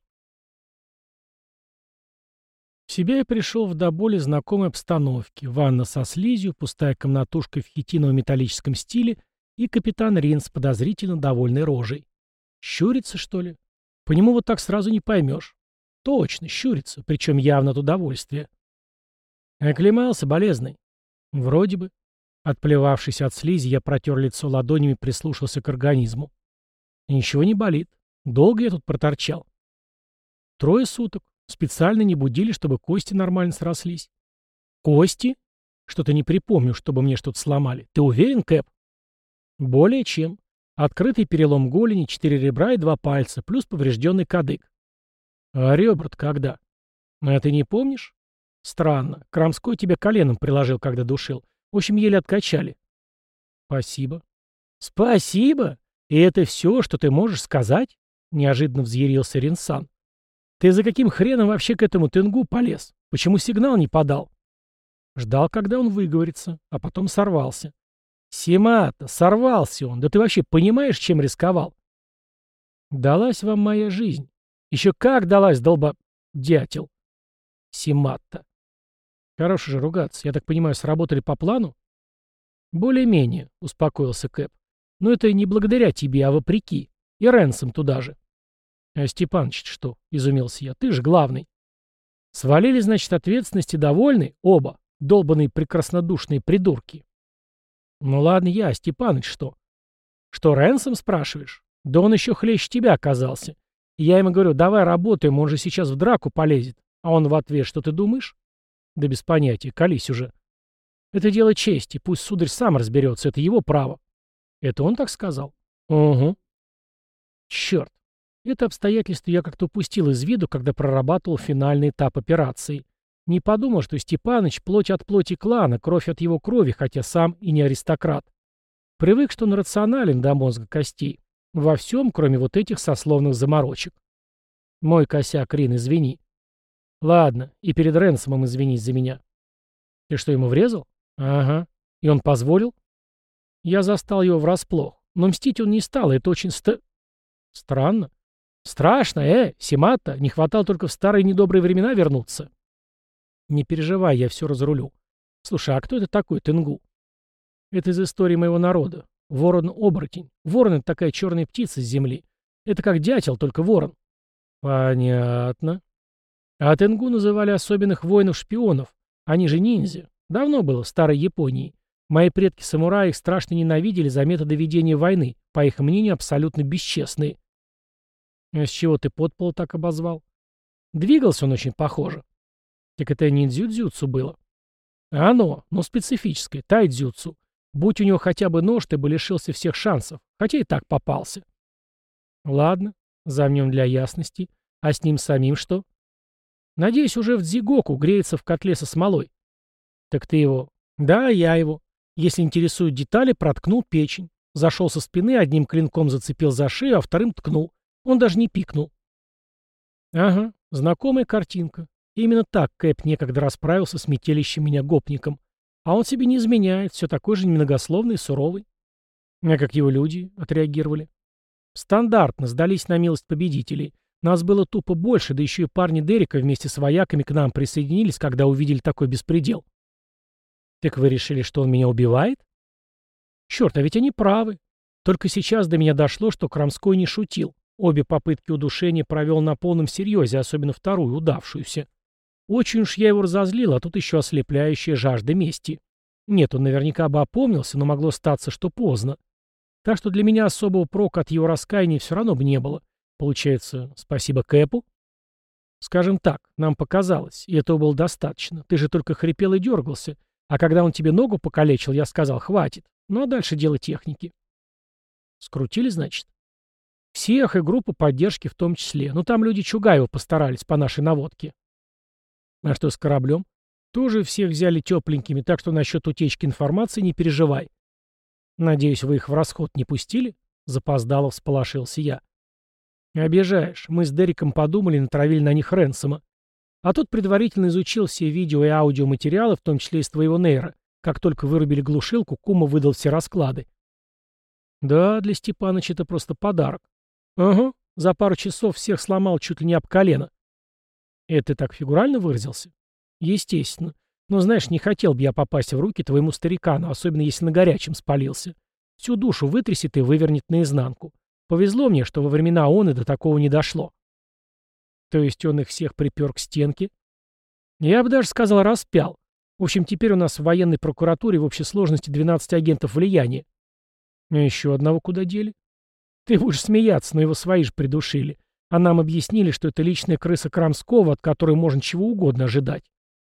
В себя я пришел в до боли знакомой обстановке. Ванна со слизью, пустая комнатушка в хитиново-металлическом стиле и капитан Рин с подозрительно довольной рожей. Щурится, что ли? По нему вот так сразу не поймешь. Точно, щурится, причем явно от удовольствия. Оклемался, болезный. Вроде бы. Отплевавшись от слизи, я протер лицо ладонями и прислушался к организму. ничего не болит. Долго я тут проторчал. Трое суток. Специально не будили, чтобы кости нормально срослись. Кости? Что-то не припомню, чтобы мне что-то сломали. Ты уверен, Кэп? Более чем. Открытый перелом голени, четыре ребра и два пальца, плюс поврежденный кадык. А ребра когда? А ты не помнишь? Странно. Крамской тебе коленом приложил, когда душил. В общем, еле откачали. Спасибо. Спасибо? И это все, что ты можешь сказать? Неожиданно взъярился Ринсан. Ты за каким хреном вообще к этому тенгу полез? Почему сигнал не подал? Ждал, когда он выговорится, а потом сорвался. Симата, сорвался он. Да ты вообще понимаешь, чем рисковал? Далась вам моя жизнь. Еще как далась, долба... дятел. Симатта. Хорошо же ругаться. Я так понимаю, сработали по плану? Более-менее, успокоился Кэп. Но это не благодаря тебе, а вопреки. И Ренсом туда же. «А Степаныч что?» — изумился я. «Ты же главный». «Свалили, значит, ответственности довольны? Оба. Долбанные прекраснодушные придурки». «Ну ладно я, а Степаныч что?» «Что, Ренсом спрашиваешь? Да он еще хлеще тебя оказался. Я ему говорю, давай работаем, он же сейчас в драку полезет. А он в ответ, что ты думаешь?» «Да без понятия, колись уже». «Это дело чести, пусть сударь сам разберется, это его право». «Это он так сказал?» «Угу». «Черт, это обстоятельство я как-то упустил из виду, когда прорабатывал финальный этап операции. Не подумал, что Степаныч плоть от плоти клана, кровь от его крови, хотя сам и не аристократ. Привык, что он рационален до мозга костей. Во всем, кроме вот этих сословных заморочек. Мой косяк, Рин, извини. Ладно, и перед Ренсомом извинись за меня. Ты что, ему врезал? Ага. И он позволил? Я застал его врасплох. Но мстить он не стал, это очень ст... Странно. Страшно, э, Симата, не хватало только в старые недобрые времена вернуться. Не переживай, я все разрулю. Слушай, а кто это такой, Тенгу? Это из истории моего народа. Ворон-оборотень. Ворон — это такая черная птица с земли. Это как дятел, только ворон. Понятно. А Тенгу называли особенных воинов-шпионов. Они же ниндзя. Давно было, в старой Японии. Мои предки-самураи их страшно ненавидели за методы ведения войны, по их мнению, абсолютно бесчестные. А с чего ты подпол так обозвал? Двигался он очень похоже. Так это не дзюдзюцу было. Оно, но специфическое, тайдзюцу. Будь у него хотя бы нож, ты бы лишился всех шансов, хотя и так попался. Ладно, замнем для ясности. А с ним самим что? Надеюсь, уже в Дзигоку греется в котле со смолой. Так ты его... Да, я его. Если интересуют детали, проткнул печень. Зашел со спины, одним клинком зацепил за шею, а вторым ткнул. Он даже не пикнул. Ага, знакомая картинка. Именно так Кэп некогда расправился с метелищем меня гопником. А он себе не изменяет, все такой же немногословный и суровый. А как его люди отреагировали? Стандартно, сдались на милость победителей. Нас было тупо больше, да еще и парни Дерека вместе с вояками к нам присоединились, когда увидели такой беспредел. Так вы решили, что он меня убивает? Черт, а ведь они правы. Только сейчас до меня дошло, что Крамской не шутил. Обе попытки удушения провел на полном серьезе, особенно вторую, удавшуюся. Очень уж я его разозлил, а тут еще ослепляющая жажда мести. Нет, он наверняка бы опомнился, но могло статься, что поздно. Так что для меня особого прока от его раскаяния все равно бы не было. Получается, спасибо Кэпу? Скажем так, нам показалось, и этого было достаточно. Ты же только хрипел и дергался. А когда он тебе ногу покалечил, я сказал, хватит. Ну а дальше дело техники. Скрутили, значит? Всех и группу поддержки в том числе. Но ну, там люди Чугаева постарались по нашей наводке. А что с кораблем? Тоже всех взяли тепленькими, так что насчет утечки информации не переживай. Надеюсь, вы их в расход не пустили? Запоздало всполошился я. Обижаешь. Мы с Дериком подумали и натравили на них Ренсома. А тот предварительно изучил все видео и аудиоматериалы, в том числе из твоего нейра. Как только вырубили глушилку, Кума выдал все расклады. Да, для Степаныча это просто подарок. Ага, за пару часов всех сломал чуть ли не об колено. Это ты так фигурально выразился? Естественно. Но, знаешь, не хотел бы я попасть в руки твоему старикану, особенно если на горячем спалился. Всю душу вытрясет и вывернет наизнанку. Повезло мне, что во времена он и до такого не дошло. То есть он их всех припер к стенке? Я бы даже сказал, распял. В общем, теперь у нас в военной прокуратуре в общей сложности 12 агентов влияния. А еще одного куда дели? Ты будешь смеяться, но его свои же придушили. А нам объяснили, что это личная крыса Крамского, от которой можно чего угодно ожидать.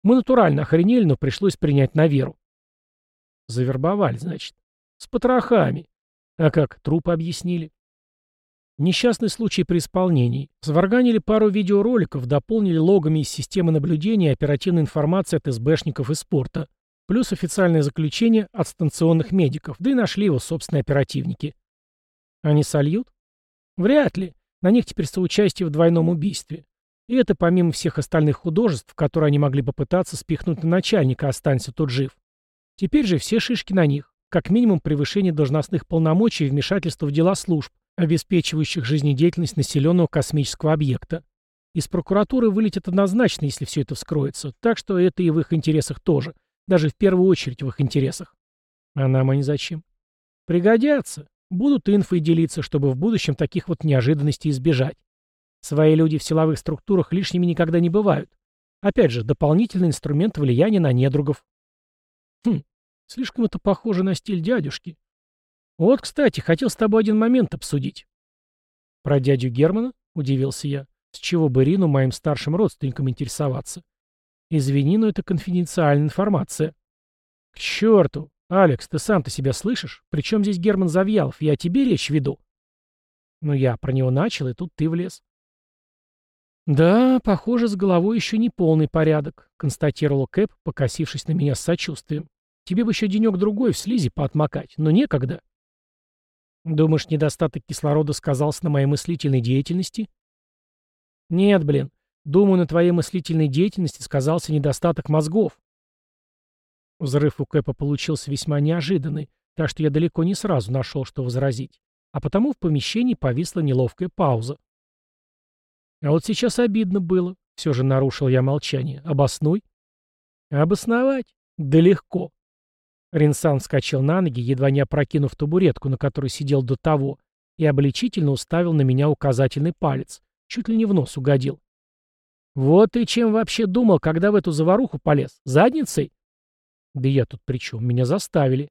Мы натурально охренели, но пришлось принять на веру. Завербовали, значит. С потрохами. А как, трупы объяснили? Несчастный случай при исполнении. Сварганили пару видеороликов, дополнили логами из системы наблюдения и оперативной информации от СБшников и спорта. Плюс официальное заключение от станционных медиков, да и нашли его собственные оперативники. Они сольют? Вряд ли. На них теперь соучастие в двойном убийстве. И это помимо всех остальных художеств, которые они могли попытаться спихнуть на начальника, останься тот жив. Теперь же все шишки на них. Как минимум превышение должностных полномочий и вмешательство в дела служб, обеспечивающих жизнедеятельность населенного космического объекта. Из прокуратуры вылетит однозначно, если все это вскроется, так что это и в их интересах тоже, даже в первую очередь в их интересах. А нам они зачем? Пригодятся. Будут инфой делиться, чтобы в будущем таких вот неожиданностей избежать. Свои люди в силовых структурах лишними никогда не бывают. Опять же, дополнительный инструмент влияния на недругов. Хм, слишком это похоже на стиль дядюшки. Вот, кстати, хотел с тобой один момент обсудить. Про дядю Германа? Удивился я. С чего бы Рину моим старшим родственникам интересоваться? Извини, но это конфиденциальная информация. К черту! Алекс, ты сам-то себя слышишь? Причем здесь Герман Завьялов? Я о тебе речь веду. Ну, я про него начал, и тут ты влез. «Да, похоже, с головой еще не полный порядок», — констатировал Кэп, покосившись на меня с сочувствием. «Тебе бы еще денек-другой в слизи поотмокать, но некогда». Думаешь, недостаток кислорода сказался на моей мыслительной деятельности? Нет, блин. Думаю, на твоей мыслительной деятельности сказался недостаток мозгов. Взрыв у Кэпа получился весьма неожиданный, так что я далеко не сразу нашел, что возразить. А потому в помещении повисла неловкая пауза. А вот сейчас обидно было. Все же нарушил я молчание. Обоснуй. Обосновать? Да легко. Ринсан вскочил на ноги, едва не опрокинув табуретку, на которой сидел до того, и обличительно уставил на меня указательный палец. Чуть ли не в нос угодил. «Вот ты чем вообще думал, когда в эту заваруху полез? Задницей?» «Да я тут при чем? Меня заставили».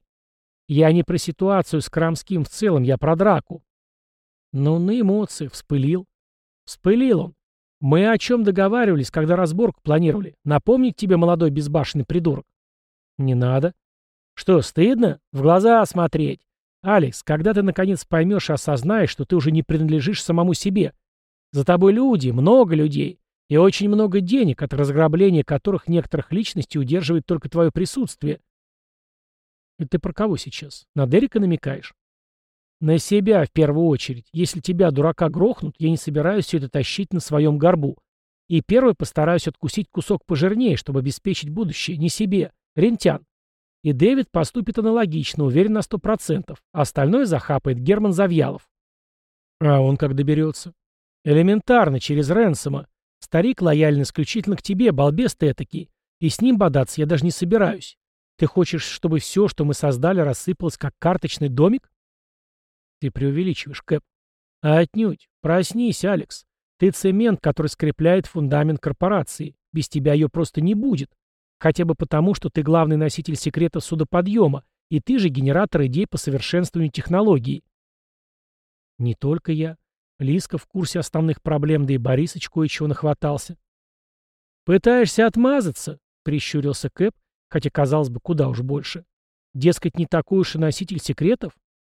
«Я не про ситуацию с Крамским в целом, я про драку». «Ну, на эмоциях вспылил». «Вспылил он. Мы о чем договаривались, когда разборку планировали? Напомнить тебе, молодой безбашенный придурок?» Не надо. Что, стыдно? В глаза смотреть. Алекс, когда ты наконец поймешь и осознаешь, что ты уже не принадлежишь самому себе. За тобой люди, много людей. И очень много денег, от разграбления которых некоторых личностей удерживает только твое присутствие. Это ты про кого сейчас? На Дерека намекаешь? На себя в первую очередь. Если тебя, дурака, грохнут, я не собираюсь все это тащить на своем горбу. И первый постараюсь откусить кусок пожирнее, чтобы обеспечить будущее не себе, рентян. И Дэвид поступит аналогично, уверен на сто процентов. Остальное захапает Герман Завьялов. А он как доберется? Элементарно, через Ренсома. Старик лоялен исключительно к тебе, балбес ты этакий. И с ним бодаться я даже не собираюсь. Ты хочешь, чтобы все, что мы создали, рассыпалось как карточный домик? Ты преувеличиваешь, Кэп. А отнюдь. Проснись, Алекс. Ты цемент, который скрепляет фундамент корпорации. Без тебя ее просто не будет. Хотя бы потому, что ты главный носитель секрета судоподъема, и ты же генератор идей по совершенствованию технологий. Не только я. Лиска в курсе основных проблем, да и Борисыч кое-чего нахватался. «Пытаешься отмазаться?» — прищурился Кэп, хотя, казалось бы, куда уж больше. «Дескать, не такой уж и носитель секретов?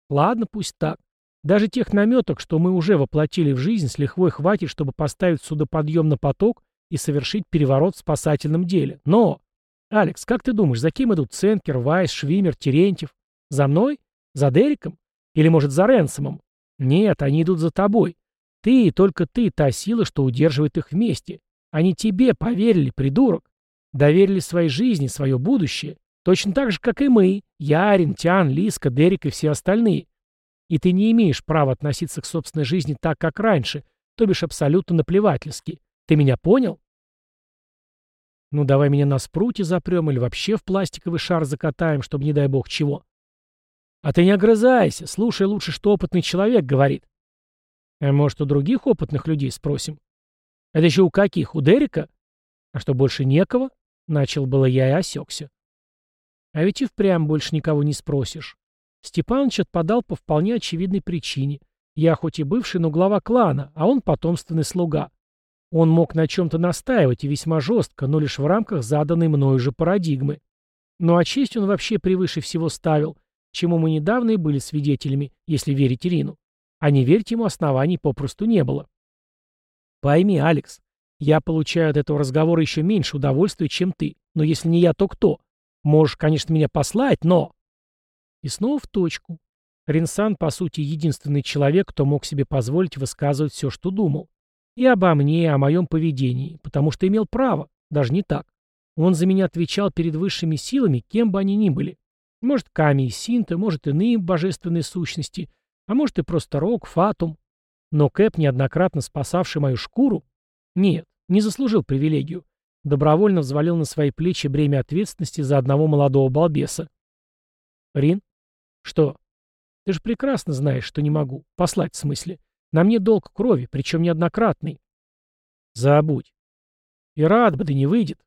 Ладно, пусть так. Даже тех наметок, что мы уже воплотили в жизнь, с лихвой хватит, чтобы поставить судоподъем на поток и совершить переворот в спасательном деле. Но «Алекс, как ты думаешь, за кем идут Ценкер, Вайс, Швимер, Терентьев? За мной? За Дериком? Или, может, за Ренсомом? Нет, они идут за тобой. Ты и только ты та сила, что удерживает их вместе. Они тебе поверили, придурок. Доверили своей жизни, свое будущее. Точно так же, как и мы. Я, Рентян, Лиска, Дерек и все остальные. И ты не имеешь права относиться к собственной жизни так, как раньше, то бишь абсолютно наплевательски. Ты меня понял? Ну, давай меня на спруте запрем или вообще в пластиковый шар закатаем, чтобы не дай бог чего. А ты не огрызайся, слушай лучше, что опытный человек говорит. А может, у других опытных людей спросим? Это еще у каких? У Дерека? А что, больше некого? Начал было я и осекся. А ведь и впрямь больше никого не спросишь. Степаныч отпадал по вполне очевидной причине. Я хоть и бывший, но глава клана, а он потомственный слуга. Он мог на чем-то настаивать и весьма жестко, но лишь в рамках заданной мною же парадигмы. Ну а честь он вообще превыше всего ставил, чему мы недавно и были свидетелями, если верить Ирину. А не верить ему оснований попросту не было. Пойми, Алекс, я получаю от этого разговора еще меньше удовольствия, чем ты. Но если не я, то кто? Можешь, конечно, меня послать, но... И снова в точку. Ринсан, по сути, единственный человек, кто мог себе позволить высказывать все, что думал. И обо мне, и о моем поведении, потому что имел право, даже не так. Он за меня отвечал перед высшими силами, кем бы они ни были. Может, Ками и Синта, может, иные божественные сущности, а может и просто Рок, Фатум. Но Кэп, неоднократно спасавший мою шкуру, нет, не заслужил привилегию. Добровольно взвалил на свои плечи бремя ответственности за одного молодого балбеса. Рин? Что? Ты же прекрасно знаешь, что не могу. Послать в смысле. На мне долг крови, причем неоднократный. Забудь. И рад бы, да не выйдет.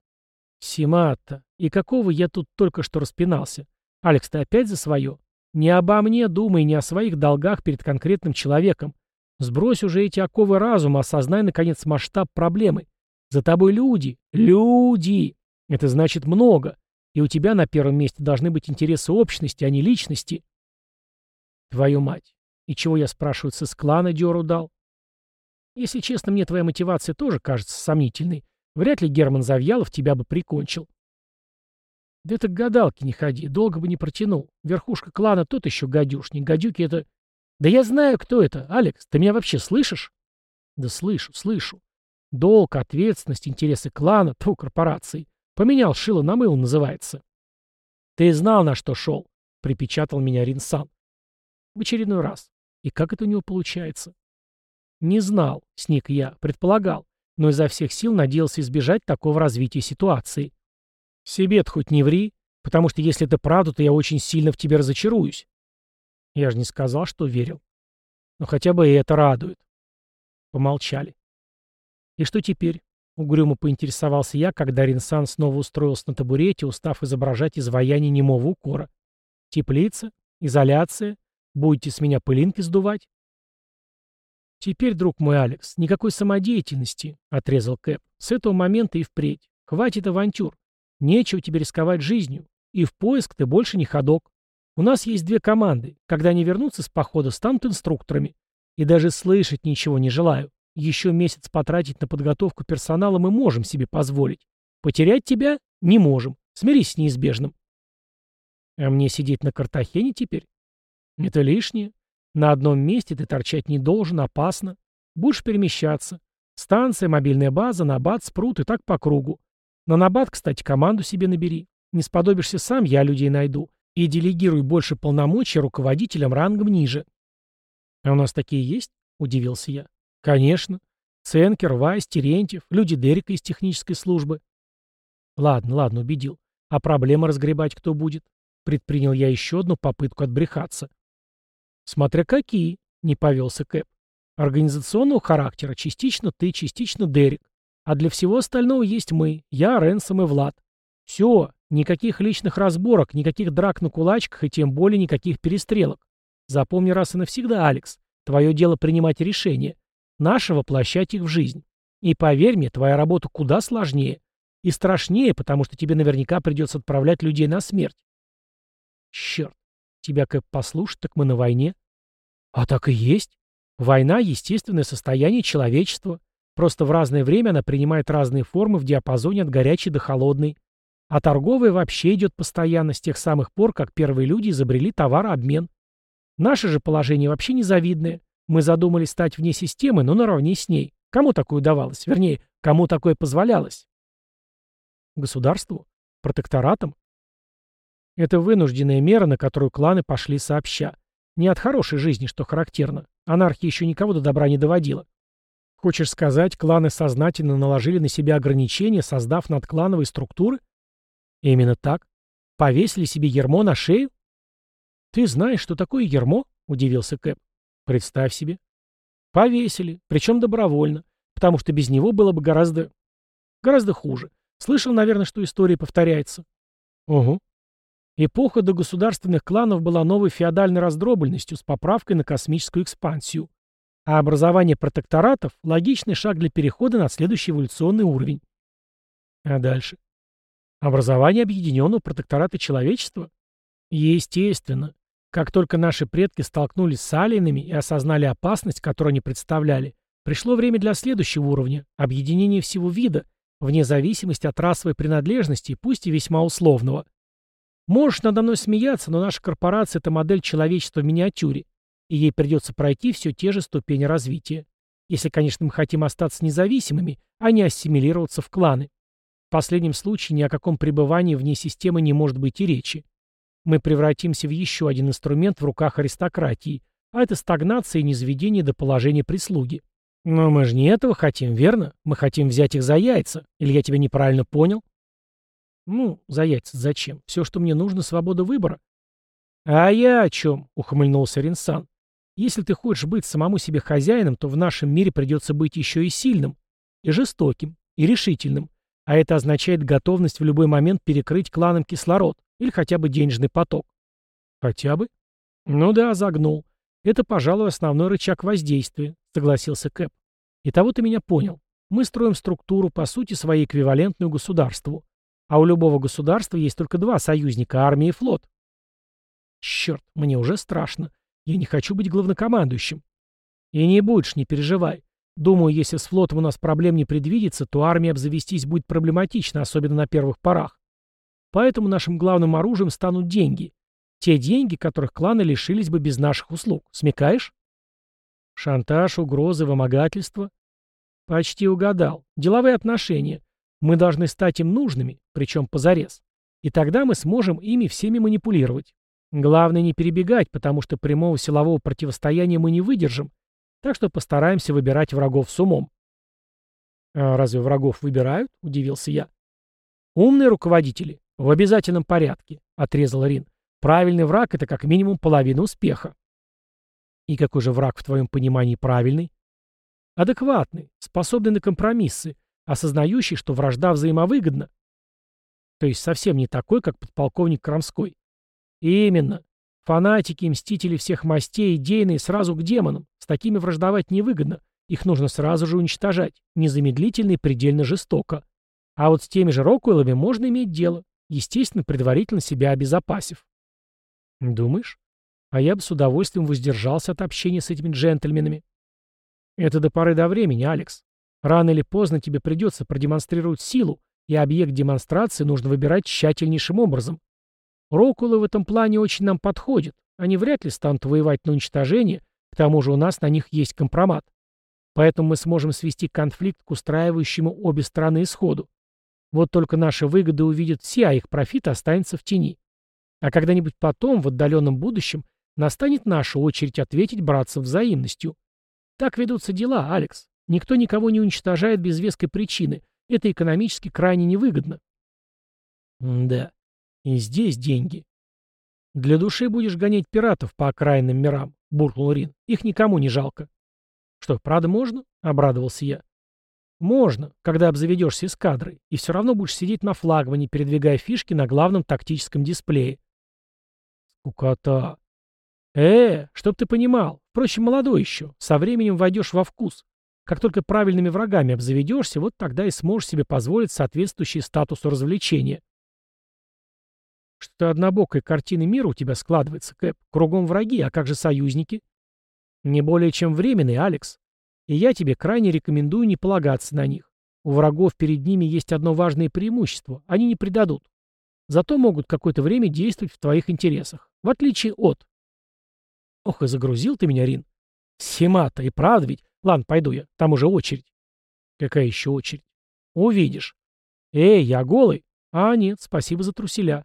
Симатта, и какого я тут только что распинался? Алекс, ты опять за свое? Не обо мне думай, не о своих долгах перед конкретным человеком. Сбрось уже эти оковы разума, осознай, наконец, масштаб проблемы. За тобой люди. Люди! Это значит много. И у тебя на первом месте должны быть интересы общности, а не личности. Твою мать. И чего я, спрашивается, с клана дёру дал? Если честно, мне твоя мотивация тоже кажется сомнительной. Вряд ли Герман Завьялов тебя бы прикончил. Да это к гадалке не ходи, долго бы не протянул. Верхушка клана тот еще гадюшник. Гадюки это... Да я знаю, кто это. Алекс, ты меня вообще слышишь? Да слышу, слышу. Долг, ответственность, интересы клана, тьфу, корпорации. Поменял шило на мыло, называется. Ты знал, на что шел, припечатал меня Ринсан. В очередной раз. И как это у него получается? Не знал, сник я, предполагал, но изо всех сил надеялся избежать такого развития ситуации. Себе хоть не ври, потому что если это правда, то я очень сильно в тебе разочаруюсь. Я же не сказал, что верил. Но хотя бы и это радует. Помолчали. И что теперь? Угрюмо поинтересовался я, когда Ринсан снова устроился на табурете, устав изображать изваяние немого укора. Теплица? Изоляция? Будете с меня пылинки сдувать? Теперь, друг мой Алекс, никакой самодеятельности, отрезал Кэп. С этого момента и впредь. Хватит авантюр. Нечего тебе рисковать жизнью. И в поиск ты больше не ходок. У нас есть две команды. Когда они вернутся с похода, станут инструкторами. И даже слышать ничего не желаю. Еще месяц потратить на подготовку персонала мы можем себе позволить. Потерять тебя не можем. Смирись с неизбежным. А мне сидеть на Картахене теперь? Это лишнее. На одном месте ты торчать не должен, опасно. Будешь перемещаться. Станция, мобильная база, набат, спрут и так по кругу. На набат, кстати, команду себе набери. Не сподобишься сам, я людей найду. И делегируй больше полномочий руководителям рангом ниже. А у нас такие есть? Удивился я. Конечно. Ценкер, Вайс, Терентьев, люди Дерека из технической службы. Ладно, ладно, убедил. А проблемы разгребать кто будет? Предпринял я еще одну попытку отбрехаться. Смотря какие, не повелся Кэп. Организационного характера частично ты, частично Дерек. А для всего остального есть мы, я, Ренсом и Влад. Все, никаких личных разборок, никаких драк на кулачках и тем более никаких перестрелок. Запомни раз и навсегда, Алекс, твое дело принимать решения. Наше воплощать их в жизнь. И поверь мне, твоя работа куда сложнее. И страшнее, потому что тебе наверняка придется отправлять людей на смерть. Черт, тебя как послушать, так мы на войне. А так и есть. Война — естественное состояние человечества. Просто в разное время она принимает разные формы в диапазоне от горячей до холодной. А торговая вообще идет постоянно с тех самых пор, как первые люди изобрели товарообмен. Наше же положение вообще незавидное. Мы задумались стать вне системы, но наравне с ней. Кому такое удавалось? Вернее, кому такое позволялось? Государству? Протекторатам? Это вынужденная мера, на которую кланы пошли сообща. Не от хорошей жизни, что характерно. Анархия еще никого до добра не доводила. Хочешь сказать, кланы сознательно наложили на себя ограничения, создав надклановые структуры? Именно так. Повесили себе ермо на шею? Ты знаешь, что такое ермо? Удивился Кэп. Представь себе. Повесили, причем добровольно, потому что без него было бы гораздо... гораздо хуже. Слышал, наверное, что история повторяется. Угу. Эпоха до государственных кланов была новой феодальной раздробленностью с поправкой на космическую экспансию. А образование протекторатов – логичный шаг для перехода на следующий эволюционный уровень. А дальше? Образование объединенного протектората человечества? Естественно. Как только наши предки столкнулись с алиенами и осознали опасность, которую они представляли, пришло время для следующего уровня – объединения всего вида, вне зависимости от расовой принадлежности, пусть и весьма условного – Можешь надо мной смеяться, но наша корпорация — это модель человечества в миниатюре, и ей придется пройти все те же ступени развития. Если, конечно, мы хотим остаться независимыми, а не ассимилироваться в кланы. В последнем случае ни о каком пребывании вне системы не может быть и речи. Мы превратимся в еще один инструмент в руках аристократии, а это стагнация и низведение до положения прислуги. Но мы же не этого хотим, верно? Мы хотим взять их за яйца. Или я тебя неправильно понял? «Ну, за яйца зачем? Все, что мне нужно, свобода выбора». «А я о чем?» — ухмыльнулся Ринсан. «Если ты хочешь быть самому себе хозяином, то в нашем мире придется быть еще и сильным, и жестоким, и решительным. А это означает готовность в любой момент перекрыть кланам кислород или хотя бы денежный поток». «Хотя бы?» «Ну да, загнул. Это, пожалуй, основной рычаг воздействия», — согласился Кэп. «И того ты меня понял. Мы строим структуру, по сути, своей эквивалентную государству. А у любого государства есть только два союзника – армия и флот. Черт, мне уже страшно. Я не хочу быть главнокомандующим. И не будешь, не переживай. Думаю, если с флотом у нас проблем не предвидится, то армия обзавестись будет проблематично, особенно на первых порах. Поэтому нашим главным оружием станут деньги. Те деньги, которых кланы лишились бы без наших услуг. Смекаешь? Шантаж, угрозы, вымогательство? Почти угадал. Деловые отношения. Мы должны стать им нужными, причем позарез. И тогда мы сможем ими всеми манипулировать. Главное не перебегать, потому что прямого силового противостояния мы не выдержим, так что постараемся выбирать врагов с умом. «А разве врагов выбирают?» — удивился я. «Умные руководители. В обязательном порядке», — отрезал Рин. «Правильный враг — это как минимум половина успеха». «И какой же враг в твоем понимании правильный?» «Адекватный, способный на компромиссы, осознающий, что вражда взаимовыгодна. То есть совсем не такой, как подполковник Крамской. Именно. Фанатики мстители всех мастей, идейные, сразу к демонам. С такими враждовать невыгодно. Их нужно сразу же уничтожать. Незамедлительно и предельно жестоко. А вот с теми же Рокуэллами можно иметь дело. естественно, предварительно себя обезопасив. Думаешь? А я бы с удовольствием воздержался от общения с этими джентльменами. Это до поры до времени, Алекс. Рано или поздно тебе придется продемонстрировать силу, и объект демонстрации нужно выбирать тщательнейшим образом. Рокулы в этом плане очень нам подходят. Они вряд ли станут воевать на уничтожение, к тому же у нас на них есть компромат. Поэтому мы сможем свести конфликт к устраивающему обе стороны исходу. Вот только наши выгоды увидят все, а их профит останется в тени. А когда-нибудь потом, в отдаленном будущем, настанет наша очередь ответить братцам взаимностью. Так ведутся дела, Алекс. Никто никого не уничтожает без веской причины. Это экономически крайне невыгодно. М да. И здесь деньги. Для души будешь гонять пиратов по окраинным мирам, буркнул Рин. Их никому не жалко. Что, правда можно? Обрадовался я. Можно, когда обзаведешься эскадрой, и все равно будешь сидеть на флагмане, передвигая фишки на главном тактическом дисплее. Скукота. Э, чтоб ты понимал. Впрочем, молодой еще. Со временем войдешь во вкус. Как только правильными врагами обзаведешься, вот тогда и сможешь себе позволить соответствующий статусу развлечения. Что-то однобокая картина мира у тебя складывается, Кэп. Кругом враги, а как же союзники? Не более чем временные, Алекс. И я тебе крайне рекомендую не полагаться на них. У врагов перед ними есть одно важное преимущество. Они не предадут. Зато могут какое-то время действовать в твоих интересах. В отличие от... Ох, и загрузил ты меня, Рин. Сема-то и правда ведь. Ладно, пойду я. Там уже очередь. Какая еще очередь? Увидишь. Эй, я голый? А, нет, спасибо за труселя.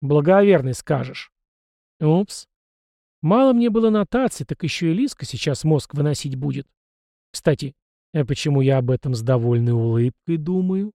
Благоверный скажешь. Упс. Мало мне было нотаций, так еще и Лиска сейчас мозг выносить будет. Кстати, а почему я об этом с довольной улыбкой думаю?